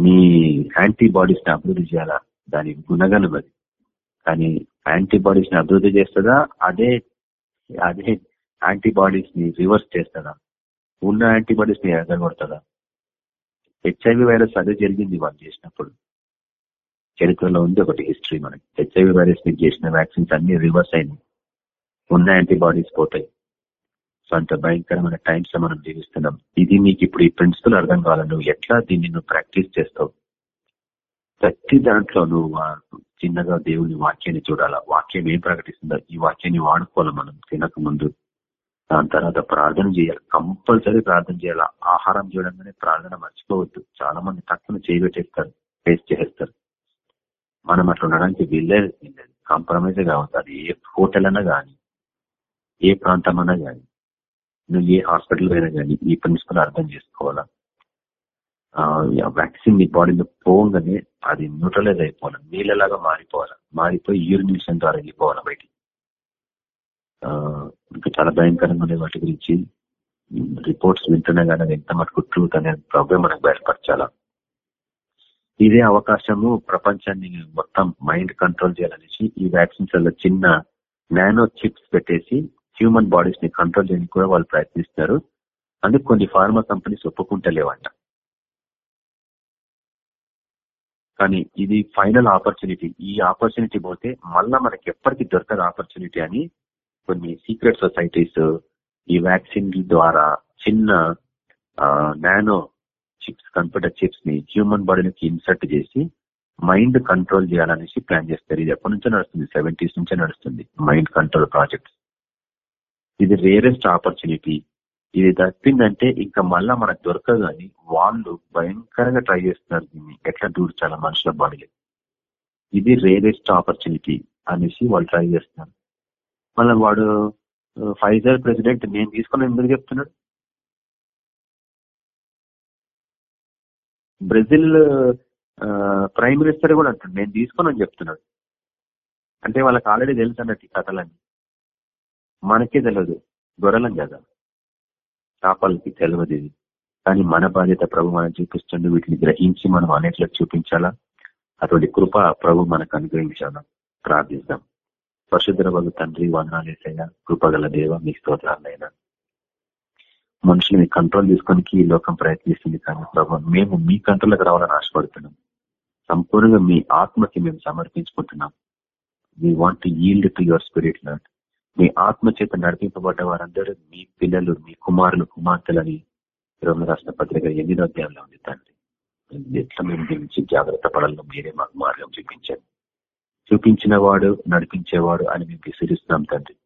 మీ యాంటీబాడీస్ని అభివృద్ధి చేయాలా? దాని గుణగణం అది. కానీ యాంటీబాడీస్ని అభివృద్ధి చేస్తుందా? అదే అదే యాంటీబాడీస్ని రివర్స్ చేస్తుందా? ఉన్న యాంటీబాడీస్ని ఎగరగొడుతుందా? హెచ్ఐవి వైరస్ అదే జరిగింది వాళ్ళు చేసినప్పుడు. చరిత్రలో ఉంది ఒకటి హిస్టరీ మనకి. హెచ్ఐవి వైరస్ని చేసిన వ్యాక్సిన్స్ అన్ని రివర్స్ అయినాయి. ఉన్న యాంటీబాడీస్ పోతాయి. సో అంత భయంకరమైన టైమ్స్ మనం జీవిస్తున్నాం. ఇది నీకు ఇప్పుడు ఈ ప్రిన్సిపల్ అర్థం కావాలి. నువ్వు ఎట్లా దీన్ని నువ్వు ప్రాక్టీస్ చేస్తావు? ప్రతి దాంట్లో నువ్వు చిన్నగా దేవుని వాక్యాన్ని చూడాలా? వాక్యం ఏం ప్రకటిస్తుందో ఈ వాక్యాన్ని వాడుకోవాలి మనం తినక ముందు దాని తర్వాత ప్రార్థన చేయాలి. కంపల్సరీ ప్రార్థన చేయాలి? ఆహారం చేయడంగానే ప్రార్థన మర్చిపోవద్దు. చాలా మంది తక్కువ చేయబెట్టేస్తారు ఫేస్ చేస్తారు మనం అట్లా ఉండడానికి వీళ్ళే కాంప్రమైజ్ కావద్దు. అది ఏ హోటల్ అన్నా కానీ ఏ ప్రాంతం అన్నా కానీ నువ్వు ఏ హాస్పిటల్ అయినా కానీ ఈ ప్రిన్సిపల్ అర్థం చేసుకోవాలా? వ్యాక్సిన్ నీ బాడీలో పోగానే అది న్యూట్రలైజ్ అయిపోవాలి? నీళ్ళలాగా మారిపోవాలి? మారిపోయి యూరినేషన్ ద్వారా వెళ్ళిపోవాలి బయటికి? ఇంకా చాలా భయంకరంగా ఉన్నాయి వాటి గురించి. రిపోర్ట్స్ వింటున్నా కానీ అది ఎంత మటుకు ట్రూత్ అనే ప్రాబ్లం మనకు బయటపరచాలా? ఇదే అవకాశము ప్రపంచాన్ని మొత్తం మైండ్ కంట్రోల్ చేయాలనేసి ఈ వ్యాక్సిన్స్ వల్ల చిన్న నానో చిప్స్ పెట్టేసి హ్యూమన్ బాడీస్ని కంట్రోల్ చేయడానికి కూడా వాళ్ళు ప్రయత్నిస్తారు. అందుకు కొన్ని ఫార్మా కంపెనీస్ ఒప్పుకుంటలేవంట. కానీ ఇది ఫైనల్ ఆపర్చునిటీ ఈ ఆపర్చునిటీ పోతే మళ్ళా మనకి ఎప్పటికీ దొరకదు ఆపర్చునిటీ అని కొన్ని సీక్రెట్ సొసైటీస్ ఈ వ్యాక్సిన్ ద్వారా చిన్న నానో చిప్స్ కంప్యూటర్ చిప్స్ని హ్యూమన్ బాడీలోకి ఇన్సర్ట్ చేసి మైండ్ కంట్రోల్ చేయాలనేసి ప్లాన్ చేస్తారు. ఇది ఎప్పటి నుంచో నడుస్తుంది? సెవెంటీస్ నుంచే నడుస్తుంది మైండ్ కంట్రోల్ ప్రాజెక్ట్ ఇది రేరెస్ట్ ఆపర్చునిటీ ఇది తప్పిందంటే ఇంకా మళ్ళా మనకు దొరకదు అని వాళ్ళు భయంకరంగా ట్రై చేస్తున్నారు దీన్ని. ఎట్లా దూర్చాల మనుషుల బాడీలో. ఇది రేరెస్ట్ ఆపర్చునిటీ అనేసి వాళ్ళు ట్రై చేస్తున్నారు. మళ్ళీ వాడు ఫైజర్ ప్రెసిడెంట్ నేను తీసుకుని ఎందుకు చెప్తున్నాడు? బ్రెజిల్ ప్రైమ్ మినిస్టర్ కూడా అంటాడు నేను తీసుకుని చెప్తున్నాడు. అంటే వాళ్ళకి ఆల్రెడీ తెలుసు అన్నట్టు ఈ కథలన్నీ. మనకే తెలియదు గొర్రెలం కదా. చేపలకి తెలియదు ఇది. కానీ మన బాధ్యత ప్రభు మనం చూపిస్తుండే వీటిని గ్రహించి మనం అనేట్లకు చూపించాలా? అటువంటి కృప ప్రభు మనకు అనుగ్రహించాలా? ప్రార్థిస్తాం పరిశుద్ధ వాళ్ళు తండ్రి వందనాలేసైనా కృపగల దేవ మీ స్తోత్రాలైనా. మనుషుల్ని కంట్రోల్ తీసుకొని ఈ లోకం ప్రయత్నిస్తుంది కానీ ప్రభు మేము మీ కంట్రోల్కి రావాలని ఆశపడుతున్నాం. సంపూర్ణంగా మీ ఆత్మకి మేము సమర్పించుకుంటున్నాం. We want yield to your spirit lord మీ ఆత్మ చేత నడిపింపబడ్డ వారందరూ మీ పిల్లలు మీ కుమారులు కుమార్తెలని రోమ రాష్ట్ర పత్రిక ఎనిమిదో అధ్యాయంలో ఉంది తండ్రి. ఎట్లా మేము దీని జాగ్రత్త పడాలో మీరే మాకు మార్గం చూపించండి. చూపించిన వాడు నడిపించేవాడు అని మేము విసిరిస్తున్నాం తండ్రి.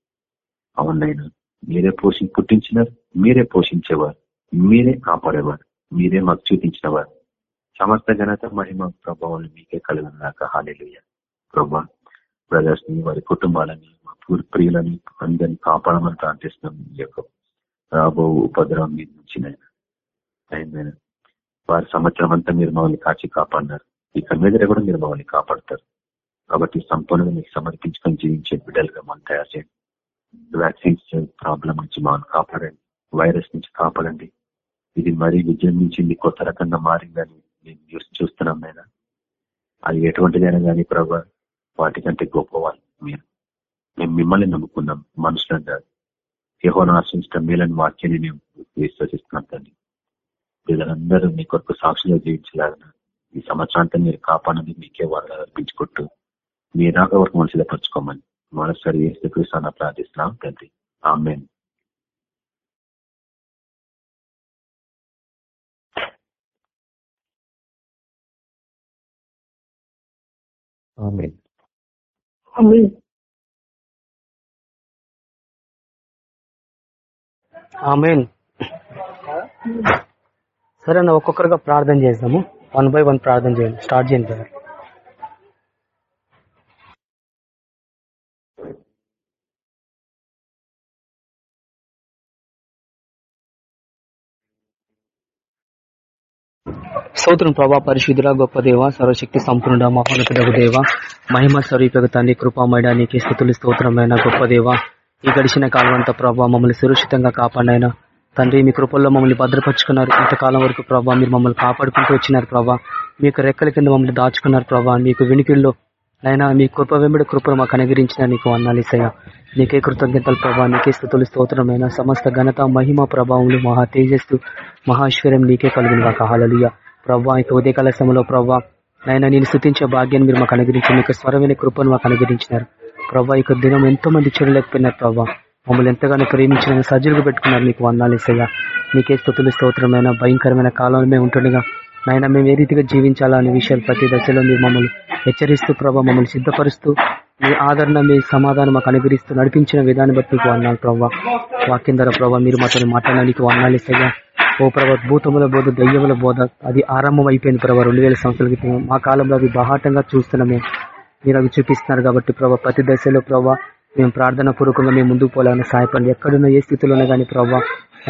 అవునైనా మీరే పోషి పుట్టించినారు మీరే పోషించేవారు మీరే కాపాడేవారు మీరే మాకు చూపించినవారు. సమస్త ఘనత మహిమ ప్రభావాలు మీకే కలిగినాక హాలేలుయ్య ప్రభా బ్రదర్స్ని వారి కుటుంబాలని మా ప్రియులని అందరినీ కాపాడమని ప్రార్థిస్తున్నాం. ఈ యొక్క రాబో ఉపద్రవం మీద నుంచి నేను. వారి సంవత్సరం అంతా మీరు మమ్మల్ని కాచి కాపాడినారు. ఇక మీద కూడా మీరు మమ్మల్ని కాపాడతారు. కాబట్టి సంపూర్ణంగా మీకు సమర్పించుకొని జీవించే బిడ్డలుగా మనం తయారు చేయండి. వ్యాక్సిన్స్ ప్రాబ్లం నుంచి మనం కాపాడండి. వైరస్ నుంచి కాపాడండి. ఇది మరీ విజృంభించింది కొత్త రకంగా మారిందని మేము చూస్తున్నాం నేను. అది ఎటువంటిదైనా కానీ ప్రభా వాటికంటే గొప్పవాళ్ళు మీరు. మేము మిమ్మల్ని నమ్ముకున్నాం. మనుషులంతా యహోను ఆశించడం మేలని వాక్యాన్ని మేము విశ్వసిస్తున్నాం తండ్రి. వీళ్ళందరూ మీ కొరకు సాక్షిగా జీవించలాగిన ఈ సంవత్సరాంతా మీరు కాపాడని మీకే వాళ్ళు అర్పించుకుంటూ మీ రాక వరకు మనం సిద్ధపరచుకోమని మరోసారి శ్రీకృష్ణ ప్రార్థిస్తున్నాం తండ్రి. ఆమె ఆమెన్. ఆమెన్. సరే అన్న ఒక్కొక్కరుగా ప్రార్థన చేద్దాము. వన్ బై వన్ ప్రార్థన చేయండి. స్టార్ట్ చేయండి సార్ సోదరం ప్రభా పరిశుద్ధుల గొప్ప దేవ సర్వశక్తి సంపూర్ణ మహోన్నతుడకు దేవ మహిమ స్వరూపక తండ్రి కృపామయడా నీకే స్థుతులు స్తోత్రమైన గొప్ప దేవ ఈ గడిచిన కాలం అంతా ప్రభావ మమ్మల్ని సురక్షితంగా కాపాడినైనా తండ్రి మీ కృపల్లో మమ్మల్ని భద్రపరుచుకున్నారు. ఇంతకాలం వరకు ప్రభావ మీరు మమ్మల్ని కాపాడుకుంటూ వచ్చినారు ప్రభావ మీకు రెక్కల కింద మమ్మల్ని దాచుకున్నారు ప్రభావ మీకు వినికిల్లో అయినా మీ కృప వెంబడి కృపను మాకు అనుగ్రహించిన నీకు అన్నాలిసయ్య నీకే కృతజ్ఞతలు ప్రభా నీకే స్థుతులు స్తోత్రమైన సమస్త ఘనత మహిమ ప్రభావములు మహా తేజస్సు మహేశ్వర్యం నీకే కలిగిన కాక హాలలుయ ప్రభావ ఇక ఉదయకాల సమయంలో ప్రభా నైనా నేను స్థుతించే భాగ్యాన్ని మీరు మాకు అనుగ్రహించారు మీకు స్వరమైన కృపను మాకు అనుగ్రహించినారు. ప్రభావ ఇక దినం ఎంతో మంది చూడలేకపోయినారు ప్రభావ మమ్మల్ని ఎంతగానో ప్రేమించిన సజ్జులుగా పెట్టుకున్నారు మీకు వందాలేసయ్యా మీకే స్థుతులు స్తోత్రమైన భయంకరమైన కాలంలో ఉంటుండగా నాయన మేము ఏ రీతిగా జీవించాలా అనే విషయాలు ప్రతి దశలో మీరు మమ్మల్ని హెచ్చరిస్తూ ప్రభావ మమ్మల్ని సిద్ధపరుస్తూ మీ ఆదరణ మీ సమాధానం మాకు అనుగ్రహిస్తూ నడిపించిన విధానం బట్టి మీకు అన్నాను ప్రభావ వాక్యం ద్వారా ప్రభావ మీరు మాతో మాట్లాడడానికి వర్ణాలు ఇస్తాయా ఓ ప్రభా భూతముల బోధ దయ్యముల బోధ అది ఆరంభం అయిపోయింది ప్రభా రెండు వేల సంవత్సరాల క్రితం మా కాలంలో అవి బహాటంగా చూస్తున్నామే. మీరు అవి చూపిస్తున్నారు కాబట్టి ప్రభా ప్రతి దశలో ప్రభా మేము ప్రార్థన పూర్వకంగా మేము ముందుకు పోవాలని సహాయపడండి. ఎక్కడున్న ఏ స్థితిలో ఉన్నా కానీ ప్రభా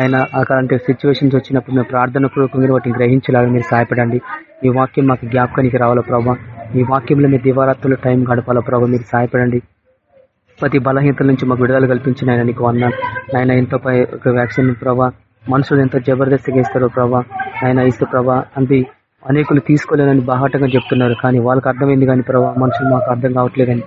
ఆయన అలాంటి సిచ్యువేషన్స్ వచ్చినప్పుడు మేము ప్రార్థన పూర్వకంగా వాటిని గ్రహించేలాగా మీరు సహాయపడండి. మీ వాక్యం మాకు జ్ఞాపకానికి రావాలా ప్రభా? మీ వాక్యంలో మీ దివారాత్రులు టైం గడపాలా ప్రభావ మీరు సహాయపడండి. ప్రతి బలహీనతల నుంచి మాకు విడుదల కల్పించిన ఆయన నీకు అన్నాను ఆయన ఎంతో వ్యాక్సిన్ ప్రభావ మనుషులు ఎంతో జబర్దస్తిగా ఇస్తారో ప్రభా ఆయన ఇస్తే ప్రభా అది అనేకులు తీసుకోలేనని బాహాటంగా చెప్తున్నారు కానీ వాళ్ళకి అర్థమైంది కానీ ప్రభా మనుషులు మాకు అర్థం కావట్లేదని.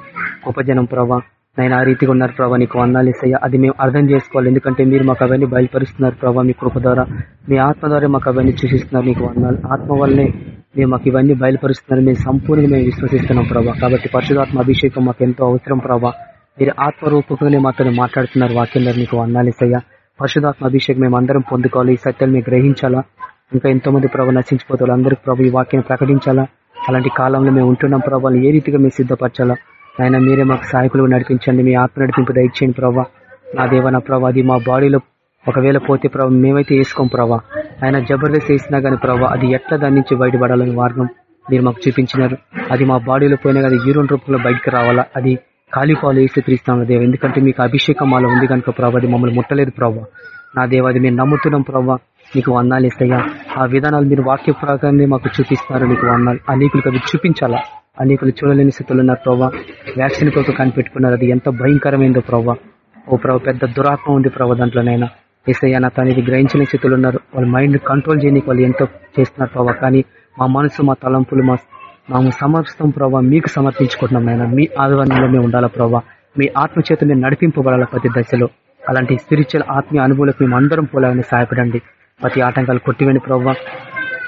గొప్ప జనం ప్రభా నేను ఆ రీతిగా ఉన్నారు ప్రభా నీకు వందాలు ఇస్తాయా. అది మేము అర్థం చేసుకోవాలి. ఎందుకంటే మీరు మాకు అవన్నీ బయలుపరుస్తున్నారు ప్రభా మీ కృప ద్వారా. మీ ఆత్మ ద్వారా మాకు అవన్నీ చూసిస్తున్నారు నీకు వందాలు. ఆత్మ వల్లనే మేము మాకు ఇవన్నీ బయలుపరుస్తున్నారు. మేము సంపూర్ణంగా మేము విశ్వసిస్తున్నాం ప్రభా. కాబట్టి పరిశుధాత్మ అభిషేకం మాకు ఎంతో అవసరం ప్రభా. మీరు ఆత్మరూపకంగానే మాతో మాట్లాడుతున్నారు వాక్యంలో నీకు వందాలు ఇస్తాయా? పరిశుధాత్మ అభిషేక్ మేము అందరం పొందుకోవాలి. ఈ సత్యాలు మేము గ్రహించాలా? ఇంకా ఎంతో మంది ప్రభు నశించిపోతారు. అందరికి ప్రభు ఈ వాక్యం ప్రకటించాలా? అలాంటి కాలంలో మేము ఉంటున్నాం ప్రభావాలు ఏ రీతిగా మేము సిద్ధపరచాలా? ఆయన మీరే మాకు సహాయకులు నడిపించండి. మీ ఆత్మ నడిపింపు దయచేయండి ప్రభా. నా దేవ నా ప్రభా అది మా బాడీలో ఒకవేళ పోతే ప్రభావ మేమైతే వేసుకోం ప్రభా. ఆయన జబర్దస్త్ వేసినా గానీ ప్రభా అది ఎట్లా దాని నుంచి బయటపడాలని మార్గం మీరు మాకు చూపించినారు. అది మా బాడీలో పోయినా కానీ యూరోన్ రూపంలో బయటకు రావాలా? అది కాలిపాలు వేసి తీస్తాను దేవ. ఎందుకంటే మీకు అభిషేకం అలా ఉంది కనుక ప్రభావ అది మమ్మల్ని ముట్టలేదు ప్రభావ నా దేవ అది మేము నమ్ముతున్నాం ప్రభావ నీకు వందాలు ఇస్తాయా ఆ విధానాలు మీరు వాక్య ప్రకారమే మాకు చూపిస్తారు. నీకు వందాలు అనేకులకు అవి చూపించాలా? అనేకులు చూడలేని స్థితిలో ఉన్నారు ప్రభావ వ్యాక్సిన్ కొరకు కనిపెట్టుకున్నారు. అది ఎంత భయంకరమైందో ప్రభావ ఓ ప్రభావ పెద్ద దురాత్మ ఉంది ప్రభావ దాంట్లోనైనా. ఏసయ్య నా తనది గ్రహించిన స్థితిలో ఉన్నారు. వాళ్ళ మైండ్ కంట్రోల్ చేయడానికి వాళ్ళు ఎంతో చేస్తున్నారు ప్రభావ కానీ మా మనసు మా తలంపులు మా మేము సమస్తం ప్రభావ మీకు సమర్పించుకుంటున్నాం నాయన. మీ ఆధ్వర్యంలో మేము ఉండాలా ప్రభావ మీ ఆత్మ చేత మేము నడిపింపబడాల ప్రతి దశలో. అలాంటి స్పిరిచువల్ ఆత్మీయ అనుభవాలకు మేము అందరం పోలాలని సహాయపడండి. ప్రతి ఆటంకాలు కొట్టివేండి ప్రభావ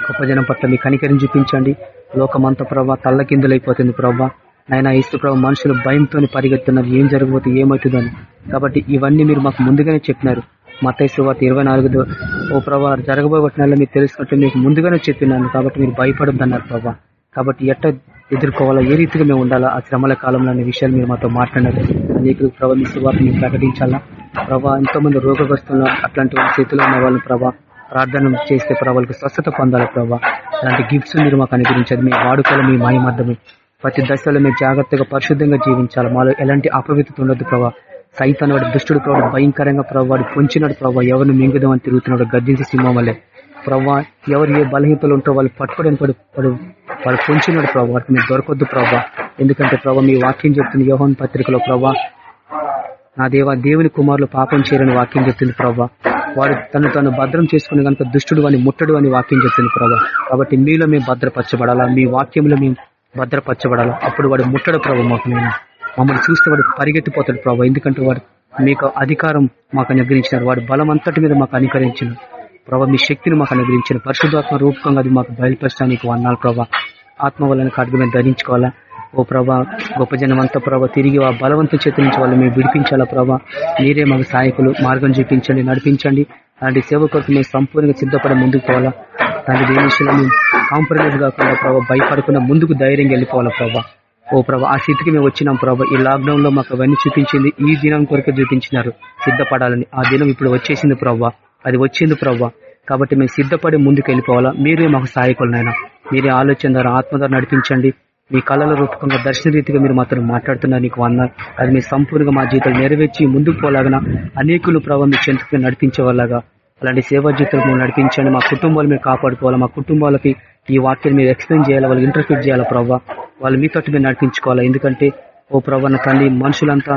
గొప్ప జనం పట్ల మీ కనికరిని చూపించండి. లోకమంత ప్రభావ తల్లకిందులైపోతుంది ప్రభావ నైనా ఇస్తు ప్రభావ మనుషులు భయంతో పరిగెత్తున్నారు. ఏం జరగబోతే ఏమవుతుందని. కాబట్టి ఇవన్నీ మీరు మాకు ముందుగానే చెప్పినారు. మతైసు వార్త ఇరవై నాలుగు ఓ ప్రభావ జరగబోయే మీరు తెలుసుకుంటే మీకు ముందుగానే చెప్పినాను. కాబట్టి మీరు భయపడొద్దన్నారు ప్రభావ కాబట్టి ఎట్ట ఎదుర్కోవాలా ఏ రీతిగా మేము ఉండాలా ఆ శ్రమల కాలంలో అనే విషయాలు మీరు మాతో మాట్లాడారు అనేక ప్రభావ మీ ప్రకటించాలా? ప్రభా ఎంతో మంది రోగగ్రస్తులు అట్లాంటి స్థితిలో ఉన్న వాళ్ళని ప్రభా ప్రార్థన చేస్తే ప్రభావాలకు స్వస్థత పొందాలి ప్రభా? అలాంటి గిఫ్ట్స్ మీరు మాకు అనుగ్రహించదు మీ వాడుకోవాలి మీ మాయమర్థమే ప్రతి దశలో మేము జాగ్రత్తగా పరిశుద్ధంగా జీవించాలి? మాలో ఎలాంటి అపవిత్రత ఉండదు ప్రభా. సైతాన్ వాడు దుష్టుడు ప్రభావ భయంకరంగా ప్రభావాడు పొంచినాడు ప్రభావ ఎవరిని మింగుదామని తిరుగుతున్నాడు గర్జించి సింహం వల్లే. ప్రభా ఎవరు ఏ బలహీనతలు ఉంటారో వాళ్ళు పట్టుకోవడం పడు పడు వాడు పొంచినాడు ప్రభావ వాటికి మీరు దొరకొద్దు ప్రభా ఎందుకంటే ప్రభా మీ వాక్యం చెప్తుంది యోహన్ పత్రికలో ప్రభా నా దేవ దేవుని కుమారులు పాపం చేయరని వాక్యం చెప్తుంది ప్రభా వాడు తను తను భద్రం చేసుకుని కనుక దుష్టుడు అని ముట్టడు అని వాక్యం చెప్తుంది ప్రభా కాబట్టి మీలో మేము భద్రపరచబడాలా మీ వాక్యంలో మేము భద్రపరచబడాలా? అప్పుడు వాడు ముట్టడు ప్రభు మాకు నేను. మమ్మల్ని చూస్తే వాడు పరిగెత్తిపోతాడు ప్రభావ ఎందుకంటే వాడు మీకు అధికారం మాకు అనుగ్రహించినారు వాడు బలం అంతటి మీద మాకు అనుకరించినారు ప్రభావ మీ శక్తిని మాకు అనుగ్రహించిన పరిశుద్ధాత్మ రూపకంగా అది మాకు బయలుపరచడానికి వన్నాలు ప్రభా. ఆత్మ వలన కాడికి మేము ధరించుకోవాలా? ఓ ప్రభా గొప్ప జనం అంతా ప్రభా తిరిగి ఆ బలవంత చేతి నుంచి వాళ్ళు మేము విడిపించాలా ప్రభా? మీరే మాకు సహాయకులు మార్గం చూపించండి నడిపించండి. అలాంటి సేవ కొరకు మేము సంపూర్ణంగా సిద్ధపడి ముందుకు పోవాలా? దాని దేని విషయంలో మేము కాంప్రమైజ్ కాకుండా ప్రభావ భయపడకుండా ముందుకు ధైర్యంగా వెళ్ళిపోవాలా ప్రభా? ఓ ప్రభా ఆ స్థితికి మేము వచ్చినాం ప్రభా. ఈ లాక్డౌన్లో మాకు అవన్నీ చూపించింది ఈ దినం కొరకే చూపించినారు. సిద్ధపడాలని ఆ దినం ఇప్పుడు వచ్చేసింది ప్రభా. అది వచ్చింది ప్రవ్వ. కాబట్టి మేము సిద్ధపడి ముందుకు వెళ్ళిపోవాలా మీరే మాకు సహాయకులనైనా. మీరే ఆలోచన ద్వారా ఆత్మ ద్వారా నడిపించండి. మీ కళల రూపకంగా దర్శన రీతిగా మీరు మాత్రం మాట్లాడుతున్నారు నీకు అన్న అది మీ సంపూర్ణంగా మా జీవితాలు నెరవేర్చి ముందుకు పోలాగన అనేకులు ప్రభావ మీ చెంతకు నడిపించే వాళ్ళగా అలాంటి సేవా జీవితం నడిపించండి. మా కుటుంబాలు మీరు కాపాడుకోవాలా. మా కుటుంబాలకి ఈ వాక్యం మీరు ఎక్స్ప్లెయిన్ చేయాలి? వాళ్ళు ఇంటర్ఫీట్ చేయాలా ప్రవ్వ? వాళ్ళు మీతో మీరు నడిపించుకోవాలా? ఎందుకంటే ఓ ప్రభా నా తల్లి మనుషులంతా